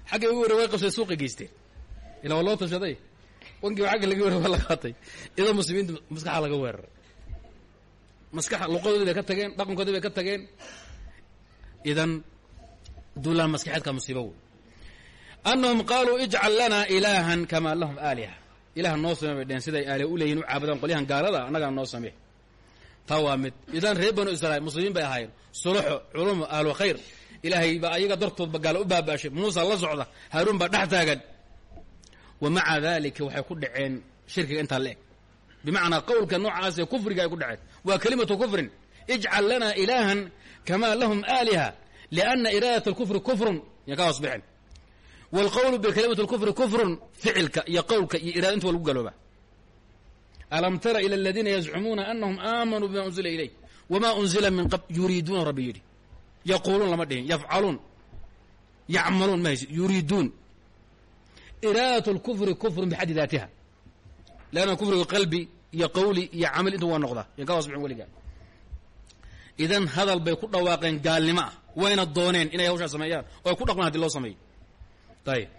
xagga ugu warre way qabsay suuqay geysteen ilaa tashaday wankii xagga laga warre waa la qaatay. Idan muslimiinta maskaxa laga weeraray maskaxa luqadoodii ka tageen dhaqankoodii ka tageen. Idan duulaan maskaxeedka musiibo wey annahum qaaluu ijcal lana ilaahan kamaa lahum aaliha. Ilaah noo dheheen siday aaliha u leeyihiin u caabudaan qolyahan gaalada annagaa noo samee taa waa mid idan reer banu israa'iil muslimiin bay ahaayeen suluxo culumo ahlu khayr. Ilaahay baa ayaga dartoodba gaalo u baabaashay muusa la socda haaruun baa dhex taagan. Wa maca waxay ku dhaceen shirkiga intaa la eg. Bimacnaa qowlka noocaasee kufriga ay ku dhaceen. Waa kelimatu kufrin. Ijcal lana ilaahan kamaa lahum aaliha lianna iraadat alkufri kufrun. Yan ka hoos bixin waalqowlu bikalimati lkufri kufrun ficilka iyo qowlka iyo iraada inta wa lagu galooba alam tara ila aladiina yazcumuuna anahum aamanuu bima unzila ilayk wama unzila min qabl yuriiduuna rabbi yidhi yaquuluun lama dhihin yafcaluun yacmaluun ma haysi yuriiduun iraadat lkufri kufrun bixaddi daatiha leanna kufriga qalbi iyo qawli iyo camal intu waa noqdaa yan ka hoos bixin idan hadal bay ku dhawaaqeen gaalnimo ah wayna dooneen inay hawshaa sameeyaan oo ku dhaqmaan haddii loo sameeyo ayib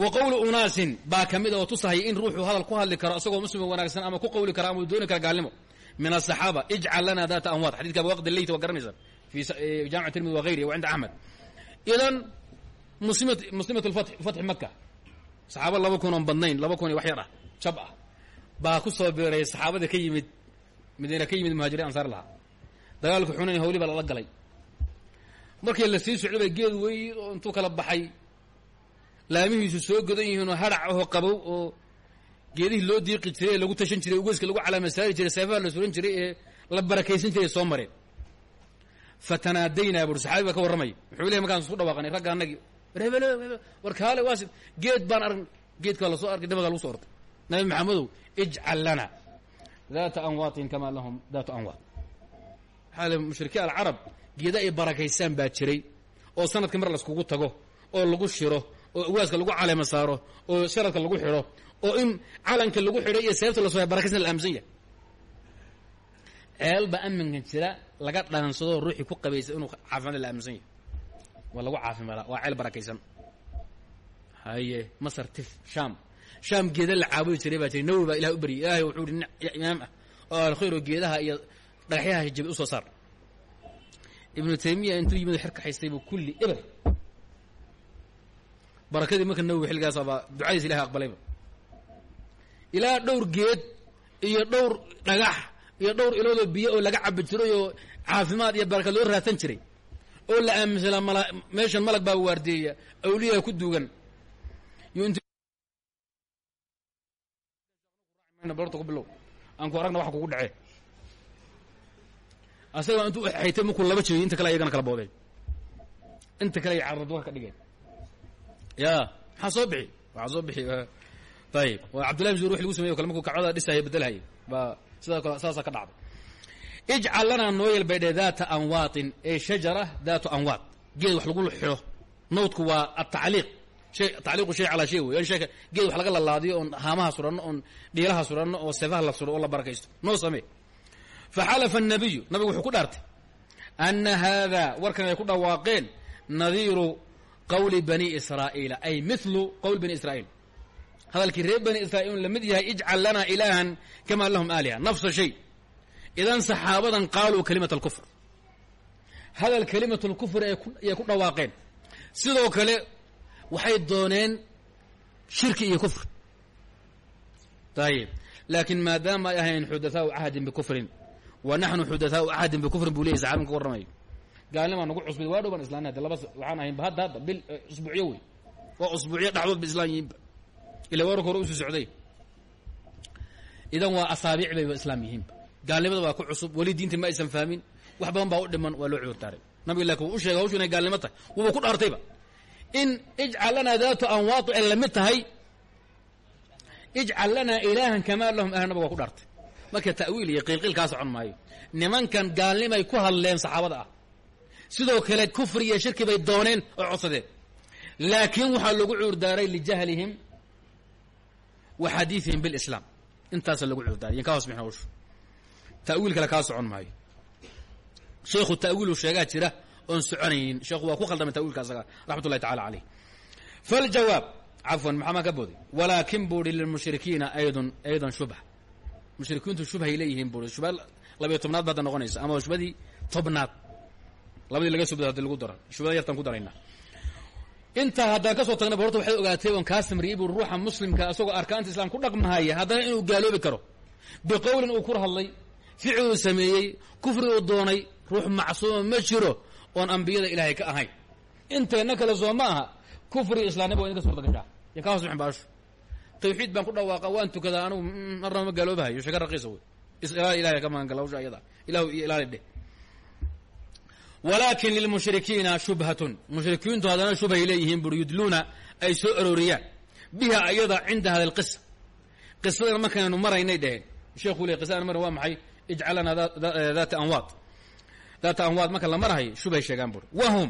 wa qowlu unaasin baa ka mid a oo tusahaya in ruuxuu hadal ku hadli karo isagoo muslima wanaagsan ama ku qawli karo ama dooni kara gaalnimo. Min asaxaaba ijcal lana data amwaad. Xadidka abwaqd leyt waa garanaysaa fi jaamic tirmidi wa gayrihi wa cinda axmed idan muslimat muslimat fatxi maka saxaaba laba kun oon badnayn laba kun iyo wax yar ah ah baa ku soo biiray saxaabada ka yimid madiina ka yimid muhaajiriin ansaar lahaa. Dagaalka xunayn hawli baa lala galay. Markii la sii socday geed wey oo intuu kala baxay laamihiisu soo godan yihiinoo harac ahoo qabow oo geedihii loo diiqi jiray ee lagu tashan jiray ugeyska lagu calaama saari jiray seefaha la suran jiray ee la barakaysan jiray soo mareen. Fatanaadaynaa buri saxaabi baa ka warramaya wuxuu lehy markaan isku dhawaaqanay ragga annagii. Hebelo war kaale waasid geed baan arag geedkaa la soo arkay dabada lagu soo ortay. Nabi maxamedow ijcal lana daata anwaatin kamaa lahum daatu anwaat. Waxaa mushrikiin alcarab geeda ay barakaysaan baa jiray oo sanadka mar laiskugu tago oo lagu shiro oo awaaska lagu caleema saaro oo sharadka lagu xidho oo in calanka lagu xidho iyo seefta la soo barakaysan la aaminsan yahay. Ceelba aminkan jira laga dhaansado ruuxii ku qabaysa inuu caafimaad la aaminsan yahay. Waa lagu caafimaada waa ceel barakaysan. Haye masar tif sham sham geeda la caabudi jiray baa jiray nawi baa ilahay u baryay ilaahay wuxuu ihi imaam ah oo alkhayr oo geedaha iyo dhagaxyaha jabi u soo saar. Ibnu taymiya intuu yimid xerka haystay buu kulli eber barakadii marka nawowi xilligaasabaa ducadiis ilahay aqbalayba ilaa dhowr geed iyo dhowr dhagax iyo dhowr iloodoo biyo oo laga cabi jiray oo caafimaad iyo baraka loo raadsan jiray oo la aaminsanaa mala meeshan malag baa waardeeya awliyaa ku duugan. Barta ku bilow aan ku aragna waxa kugu dhacee. Asaga intuu xaytay markuu laba jeeyo inta kale ayagana kala boodeen inta kale ay carradwar ka dhigeen ya maxaa soo bixi waxaa soo bixi ayib waa cabdullahi msur wix lagu samey kale markuu kacbada dhisaya bedelhaya baa sida kale saasaa ka dhacday ijcal lanaa noo yelbaydhe daata anwaatin ee shajara daatu anwaat geed wax lagu xidho nawdku waa atacliiq shay tacliiqu shay calaa shay wey shayka geed wax laga lalaadiyo oon haamaha suranno oon dhiilaha suranno oo seefaha la suro oo la barakaysto noo samee faxalafa الnabiyu nabigu wuxuu ku dhaartay ana haada warkan ay ku dhawaaqeen nadiiru qawli bani israa'iila ay milu qowl bani israa'iil. Hadalkii reer bani israa'iil la mid yahay ijcal lanaa ilaahan kama lahum aaliha. Nafsa shay. Idan saxaabadan qaaluu kalimat alkufr hadal kalimat lkufri ayay ku dhawaaqeen. Sidoo kale waxay dooneen shirki iyo kufr. Ayib laakiin maadaama ay ahayn xudathaau cahdin bikufrin wa naxnu xudathaau cahdin bikufrin buu leeyay saxaban ka gaalnimaa nagu cusbay waa dhow baan islaan hade laba waxaan ahaynba hadda hadda bil usbuucyo wey waa usbuucyo dhacdood ba islaan yihiinba. Ila wararka hore u sii socday. Idan waa asaabiic bayba islaam yihiinba. Gaalnimada waa ku cusub weli diinta ma aysan fahmin. Wax badan baa u dhiman waa loo cuurtaaray nabiga laakin wuu u sheegay hawshu inay gaalnimo tahay. Wuuba ku dhaartayba in ijcal lanaa daatu anwaatu ay la mid tahay ijcal lanaa ilaahan kamaa lahum ahla nabiga waa ku dhaartay. Marka ta'wiil iyo qiilqiil kaa socon maayo. Nimankan gaalnimay ku hadleen saxaabada ah sidoo kale kufri iyo shirki bay dooneen oo codsadeen. Laakiin waxaa lagu cuurdaaray lijahlihim wa xadiiثihim biاlislaam intaasa lagu cuurdaaray yan ka hoos bixin hawshu ta'wiil kale kaa socon maayo. Sheekhu ta'wiilu sheegaa jira oon soconaynin. Sheekhu waa ku khaldamay ta'wiilka asaga raxmat ullahi tacala caleyh faljawaab cafwan maxaa maa ka booday? Walaakin buuhi lilmushrikiina aydun aydan shubha. Mushrikiintu shubhay leeyihiin buui shubha labiyo tobnaad ba noqonaysa ama shubhadii tobnaad labadii laga subda haddii lagu daro. Shubhada yartaan ku daraynaa intaa haddaan ka soo tagnaba horta waxay ogaatay oon kaa samriyey buu ruuxa muslimka isagoo arkaanta islam ku dhaqmahaya haddana inuu gaaloobi karo. Biqowlin uu ku hadlay ficiluu sameeyey kufri uu doonay ruux macsuuma ma jiro oon ambiyada ilaahay ka ahayn. Inteenna kale soo ma aha kufri islaamnima waa idinka suurta gashaa ya ka hoos baashu tawxiid baan ku dhawaaqa waan tukadaa anugu marnaba ma gaaloobahayo sheeka raqiisa wey. Is-ilaali ilahay ka magan gala hawsha ilaali walaakin lilmushrikiina shubhatun mushrikiintu haddana shubhay leeyihiin buri yudluuna ay soo arooriyaan biha ayada cinda hada alqisa qisadan markaynu maraynay dheheen sheekuu le qisada mar waa maxay ijcalanaa daata anwaad daata anwaad marka la marahayo shubhay sheegaan buri wahum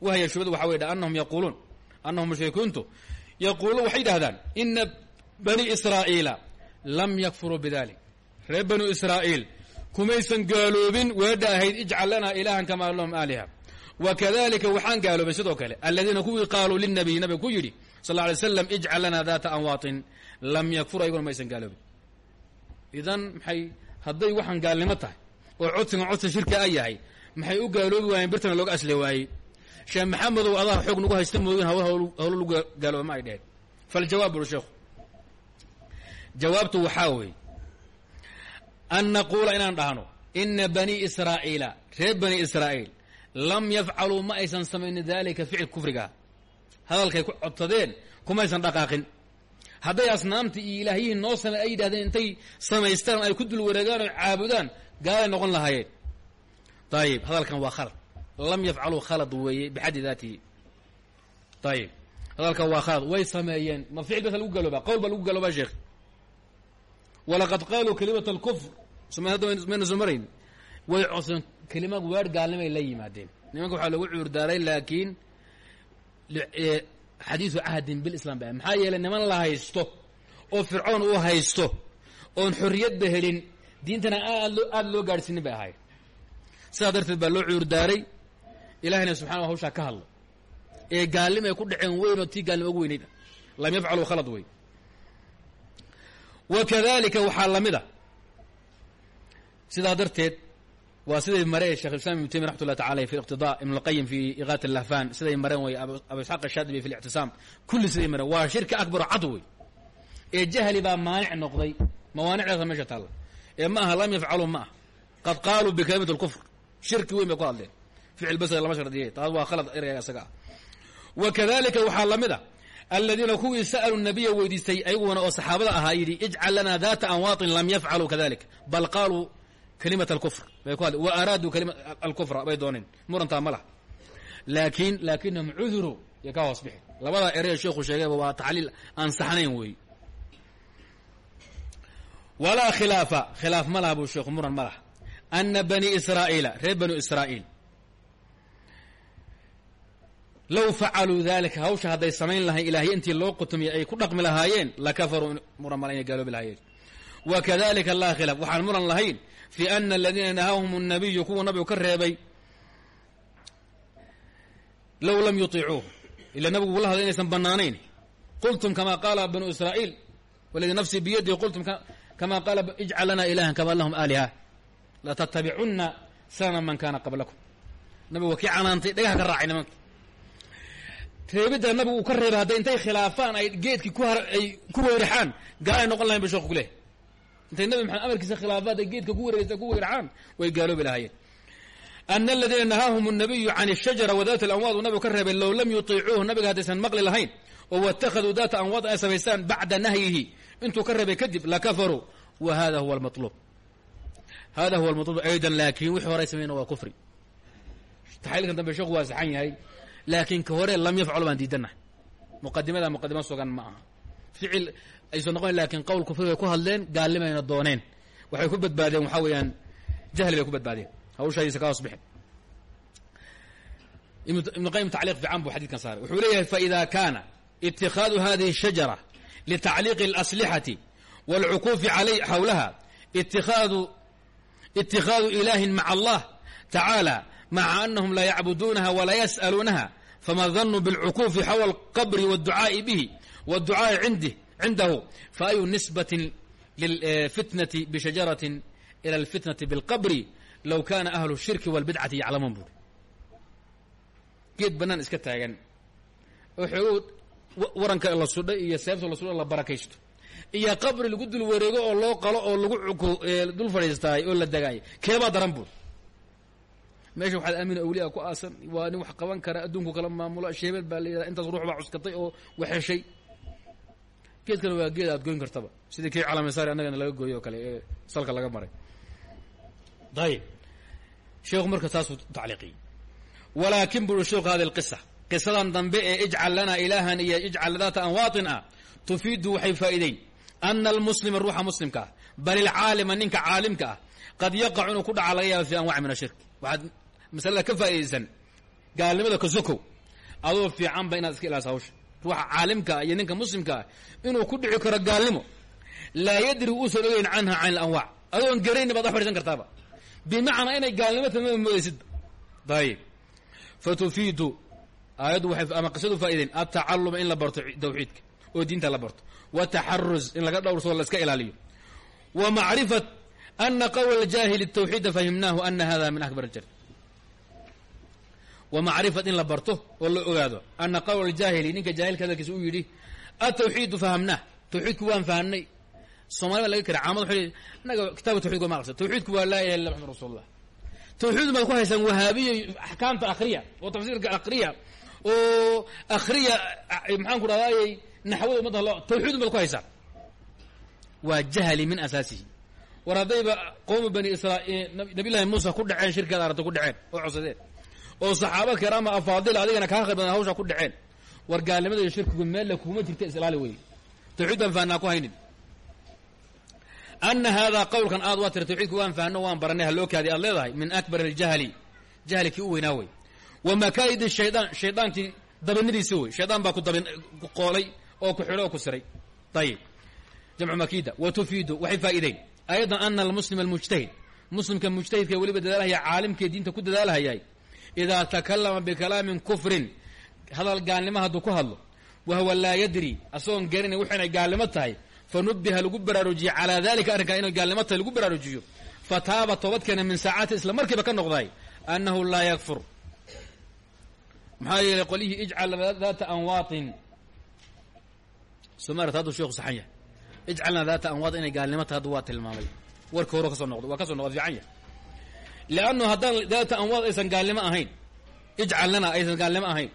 wahya shubhadu waxa wey anahum yaquuluun anahum mushrikiintu yaquuluun waxay yidhahdaan ina bani israa'iila lam yakfuruu bidalik reer banu israa'iil kumaysan gaaloobin weedha ahayd ijcal lanaa ilaahan kamaa lahum aaliha. Wa kadalika waxaan gaaloobay sidoo kale aladiina kuwii qaaluu linabiy nabiga ku yidhi sal alay slam ijcal lanaa daata anwaatin lam yakfur ayguna maysan gaaloobin. Idan maxay hadday waxaan gaalnimo tahay oo codsigan codsi shirki a yahay maxay u gaaloobi waayeen birtana looga asli waayey? Sheekh maxamedow adaa xoog nagu haysta hawl hawlo lagu gaalooba ma ay dheheen faljawaab buri sheekhu jawaabtu waxaa weeye an naquula inaan dhahno ina bani israa'iila reer bani israa'iil lam yafcaluu ma aysan samaynin dalika ficil kufriga hadalkay ku codsadeen kumaysan dhaqaaqin hadday asnaamta iyo ilaahyihiin noo samey ay yidhahdeen intay samaystaan ay ku dul wareegaan oo caabudaan gaalay noqon lahaayeen ayib hadalkan waa khalad lam yafcaluu khalad weeye bixaddi daatihi ayib hadalkan waa khalad way sameeyeen ma ficil basa lagu galoobaa qowl baa lagu galoobaa sheekh walaqad qaaluu kalimat alkufr mayna soo marayn way codsadeen kelimad weer gaalnimay la yimaadeen nimanka waxaa lagu cuurdaaray laakiin xadiidu cahdin bilislam ba maxaa yeelay niman la haysto oo fircoon uu haysto oon xorriyadba helin diintana aad loo aada loo gaadhsiinin bay ahayd sidaa darteed baa loo cuurdaaray ilahayna subxana hawshaa ka hadla ee gaalnimay ku dhaceen weyn oo tii gaalnimo ugu weynayd lam yafcaluu khalad wey wa kadalika waxaa la mid a sidaa darteed waa siday mareen shekh islam ibnu taymiya raxmat ullah tacala fi iqtida ibn اlqayim fi iqaat lahfan siday mareen way abu isxaaq ashadibi fi lictisaam kulli siday mareen. Waa shirki akbar cad wey. Ee jahli baa maanic noqday. Mawaanicdaasa meesha taalla. Ma aha lam ma ah qad qaaluu bikalimat اlkufr shirki weyn bay ku hadleen. Ficil bas lama shardiyey taas waa khalad ereyga isaga ah. Wa kadalika waxaa aladiina kuwii sa'aluu nabiya weydiistay ayaguna oo saxaabada ahaa yidhi ijcal lanaa daata anwaatin lam yafcaluu kadalik. Bal qaaluu kalimat alkufr. Wa araaduu kalima alkufra bay dooneen murantaa ma laha. Laakiin laakinahum cuduruu iyo ka hoos bixi. Labada erey sheekhu sheegayba waa tacliil aan saxnayn weey walaa khilaafa khilaaf ma laha buu sheekhu muran ma laha. Ana bani israa'iila reer banu israa'iil low facaluu dalika hawsha hadday samayn lahayn ilaahyo intii loo qutumiyay ay ku dhaqmi lahaayeen lakafaruu muran mal inay gaaloobi lahaayeen. Wa kadalika laa khilaaf waxaan muran lahayn fi ana aladiina nahaahum الnabiyu kuwa nabigu ka reebay low lam yuicuuh ila nabigu ula hadlay inaysan banaanayn qultum kama qaala banu israa'iil waladii nafsii biyadihi qultum kama qaala ijcal lana ilahan kama lahum aaliha. Latattabicunna sana man kana qablakum. Nabigu waa kii canaantay dhagaha ka raacay nimanka reebidda nabigu uu ka reebay hadday intay khilaafaan ay geedkii ku har ay ku weeraxaan gaalay noqon lahayn ba sheeku kuleh intay nabi maxamed amarkiisa khilaafaad ay geedka ku wareegsa ku weeraxaan way gaaloobi lahaayeen ana aladiina nahaahum الnabiyu can الshajara wadaat alamwaad uu nabigu ka reebay low lam yutiicuuhu nabiga haddaysan maqli lahayn oo wاtakhaduu daata amwaad ay samaystaan bacda nahyihi intuu ka reebay kadib lakafaruu wa hada huwa almaطluub hada huwa almaطluub aydan laakin wixii horay samayna waa kufri taxliilkan dambe sheekhu waa saxan yahay laakiin ka hore lam yafcalu baan diidanahay muqadimada muqadimo sugan ma aha ficil aysan noqon lakin qowl kufri bay ku hadleen gaalnimayna dooneen waxay ku badbaadeen waxaa weeyaan jahli bay ku badbaadeen hawshaadiisa ka hoos bixin ibnu qayim tacliiq fiican buu xadidkan saaray wuxuu leeyahay faida kana itikaadu hadihi الshajara litacliiqi اlaslixati wاlcukuufi alay xawlaha itikaadu itikaadu ilahin maca allah tacaala maca anahum laa yacbuduunaha walaa yas'aluunaha fama danuu biاlcukuufi xawla اlqabri wاdducaa'i bihi wاdducaa'i cindih cindahu faayu nisbati lilfitnati bishajaratin ila alfitnati biاlqabri low kana ahlu الshirki wاlbidcati yaclamuun buuri geed bannaan iska taagan oo xoogow waranka la sudhay iyo seebta la sudha la barakaysto iyo qabri lagu dul wareego oo loo qalo oo lagu cuko dul fadhiistaay oo la dagaay keebaa daran buur meesha waxaad aamina awliya ku aasan. Waa nin wax qaban kara adduunku kala maamulo sheebeel baa la yidhaha intaas ruux baa cuskatay oo waxeshay geedkana waa geed aad goyn kartaba. Sidii kii calamisaari annagana laga gooyo kale ee salka laga maray. Ayib sheekhu marka taasuu tacliiqiyey. Walaakin buri sheekhu hadi lqisa qisadan dambe ee ijcal lanaa ilaahan iyo ijcal daata anwaatin ah tufiidu waxay faa'iideyn ana almuslima ruuxa muslimka ah bal ilcaalima ninka caalimka ah qad yaqacu inuu ku dhaca laga yaaba fi anwaci min ashirk waxaad masalada ka faa'idaysan gaalnimada ka sokow adoo fiicanba inaad iska ilaasa hawsha. Ruuxa caalimka ah iyo ninka muslimka ah inuu ku dhici karo gaalnimo laa yadri uusan ogeyn canha can ilanwaac adoon garayni baad wax fadhiisan kartaaba. Bimacnaa inay gaalnimo tamama moodaysidba dayib fatufiidu aayaddu waxay ama qisadu faa'ideyn atacaluma in la barto tawxiidka oo diinta la barto. Wataxaruz in laga dhowrsoo la iska ilaaliyo. Wa macrifat ana qowla aljaahili tawxiida fahimnaahu ana hada min akbar aljar wa macrifat in la barto oo la ogaado. Ana qowla aljaahili ninka jaahilka hadalkiisa uu yidhi atawxiidu fahamnaah tawxiidku waan fahamnay soomali baa laga kara caamad inaga kitaabka tawxidka ma aqrisa tawxiidku waa laa ilaha illa maxamad rasulullah. Tawxiid baad ku haysaan wahaabiya axkaamta akhriya oo tafsiirka akhriya oo akhriya maxaan ku dhahdaayey naxwada ummadda lo tawxiidun baad ku haysaan waa jahli min asaasihi. War haddayba qowmu bani israa'iil nabiy llahi muusa ku dhaceen shirkeeda aragta ku oo codsadeen oo saxaaba kiraama afaadil adigana kaa khayr badan hawsha ku dhaceen. War gaalnimada iyo shirkigu meella kuma jirta islaali weye tawxiid baan fahanaa ku haynin. Ana haadaa qowlkan aad waa tira tawxiidku waan fahno waan baranay haloo kaadi aad leedahay min akbar aljahli. Jahli kii u weynaa wey wa makaa'id shaydaan shaydaankii dabinadiisa wey shaydaan baa ku dabin ku qoolay oo ku xidho oo ku siray. Ayib jamcu makida wa tufiidu waxay faa'iideyn aydan ana almuslima almujtahid. Muslimka mujtahidka weliba dadaalahaya caalimkee diinta ku dadaalahayay idaa takalama bikalaamin kufrin hadal gaalnimo hadduu ku hadlo wahuwa laa yadri asagoon garanay inay gaalnimo tahay fanubiha lagu baraarujiye calaa dalika arrinkaa inay gaalnimo tahay lagu baraarujiyo fataaba toobadkeena min saacati isla markiiba ka noqday annahu laa yakfur maxaa yeelay qolyihii ijcal daata anwaatin somaarta hadduu sheekhu saxan yahay ijcalna daata anwaat inay gaalnimo tahay haddu waa tilmaamay warkii hore ka soo noqdo waa ka soo noqda fiican yahay leannu haddaan daata anwaad aysan gaalnimo ahayn ijcal lana aysan gaalnimo ahayn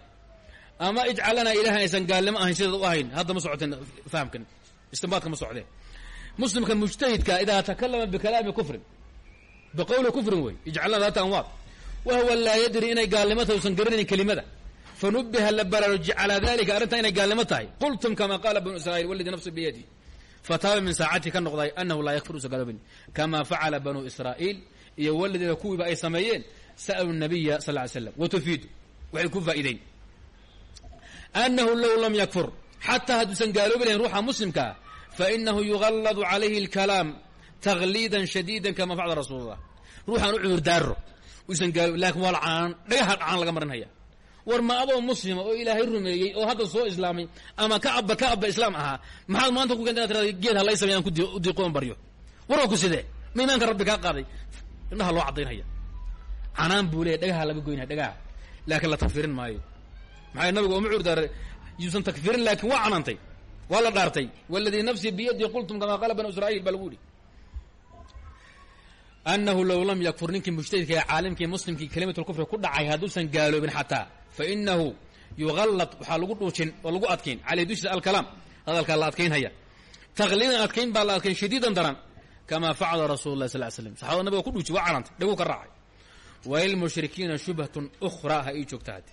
ama ijcal lana ilaah aysan gaalnimo ahayn sidaad u ahayn hadda ma socoteen fahamkan istinbaadka ma socdeen muslimka mujtahidka idaa takalama bikalaami kufrin biqowli kufrin wey ijcalna daata anwaad wa huwa laa yadri inay gaalnimo tahay usan garanaynin kelimada fanubiha la baraaruji calaa dalika arrintaa inay gaalnimo tahay qultum kama qaala banu israiil waladii nafsi biyadi fataaba min saacati ka noqday anahu laa yakfir usa gaaloobin kama facala banuu israa'iil iyo waladiina kuwiiba ay sameeyeen sa'lu nabiya sal ly slam wa tufiidu waxay ku faa'iideyn annahu low lam yakfur xataa hadduusan gaaloobi lahayn ruuxa muslimkaa fainahu yugalladu calayhi اlkalaam tagliidan shadiida kama facala rasuul اllah ruuxaan u cudur daaro usan gaalo laakiin waa lacaan dhagaha caan laga marinhaya war ma adoo muslima oo ilaahay rumeeyey oo hadda soo islaamay ama ka abba ka abba islaam ahaa maxaad maanta ku keenta inad tirada geed halay samey aan kudiiqoon baryo. Waroo ku sidee? Ma imaanka qaaday indhaha loo caddaynaya. Canaan buu leeya dhagaha laga goynaya dhagaha. Laakiin la takfirin maayo. Maxaa nabigu uma cudur daara yuusan takfirin laakiin waa canaantay waa la dhaartay. Waladii nafsii biyadii qultum kamaa qaala banu israa'iil baa lagu yidhi. Annahu low lam yakfur ninkii mujtahidka ee caalimkii muslimkii kelimatulkufri ku dhacay hadduusan gaaloobin xataa fa inahu yugallad waxaa lagu dhuujin oo lagu adkayn caleyh dushiisa alkalaam. Hadalkaa la adkaynhaya takliidan adkayn baa la adkayn shadiidan daran kamaa facala rasulu lah sal slam saxabada nabiga ku dhuuji waa canaantay dhaguu ka raacay walilmushrikiina shubhatun ukhraa ha ii joogta haddi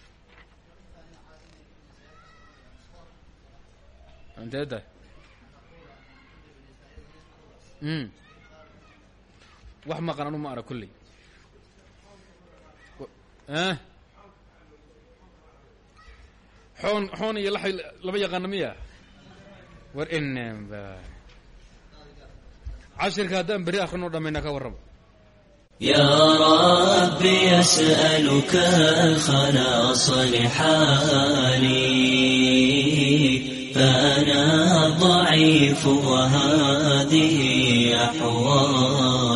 inteeda wax maqan anu ma ara kulley xoon xoon iyo la laba yaqaana miya war inba cashirka haddaan berri akhrino dhammayna ka warrama يا ربي أسألك خلاص لحالي فأنا ضعيف وهذه أحوالي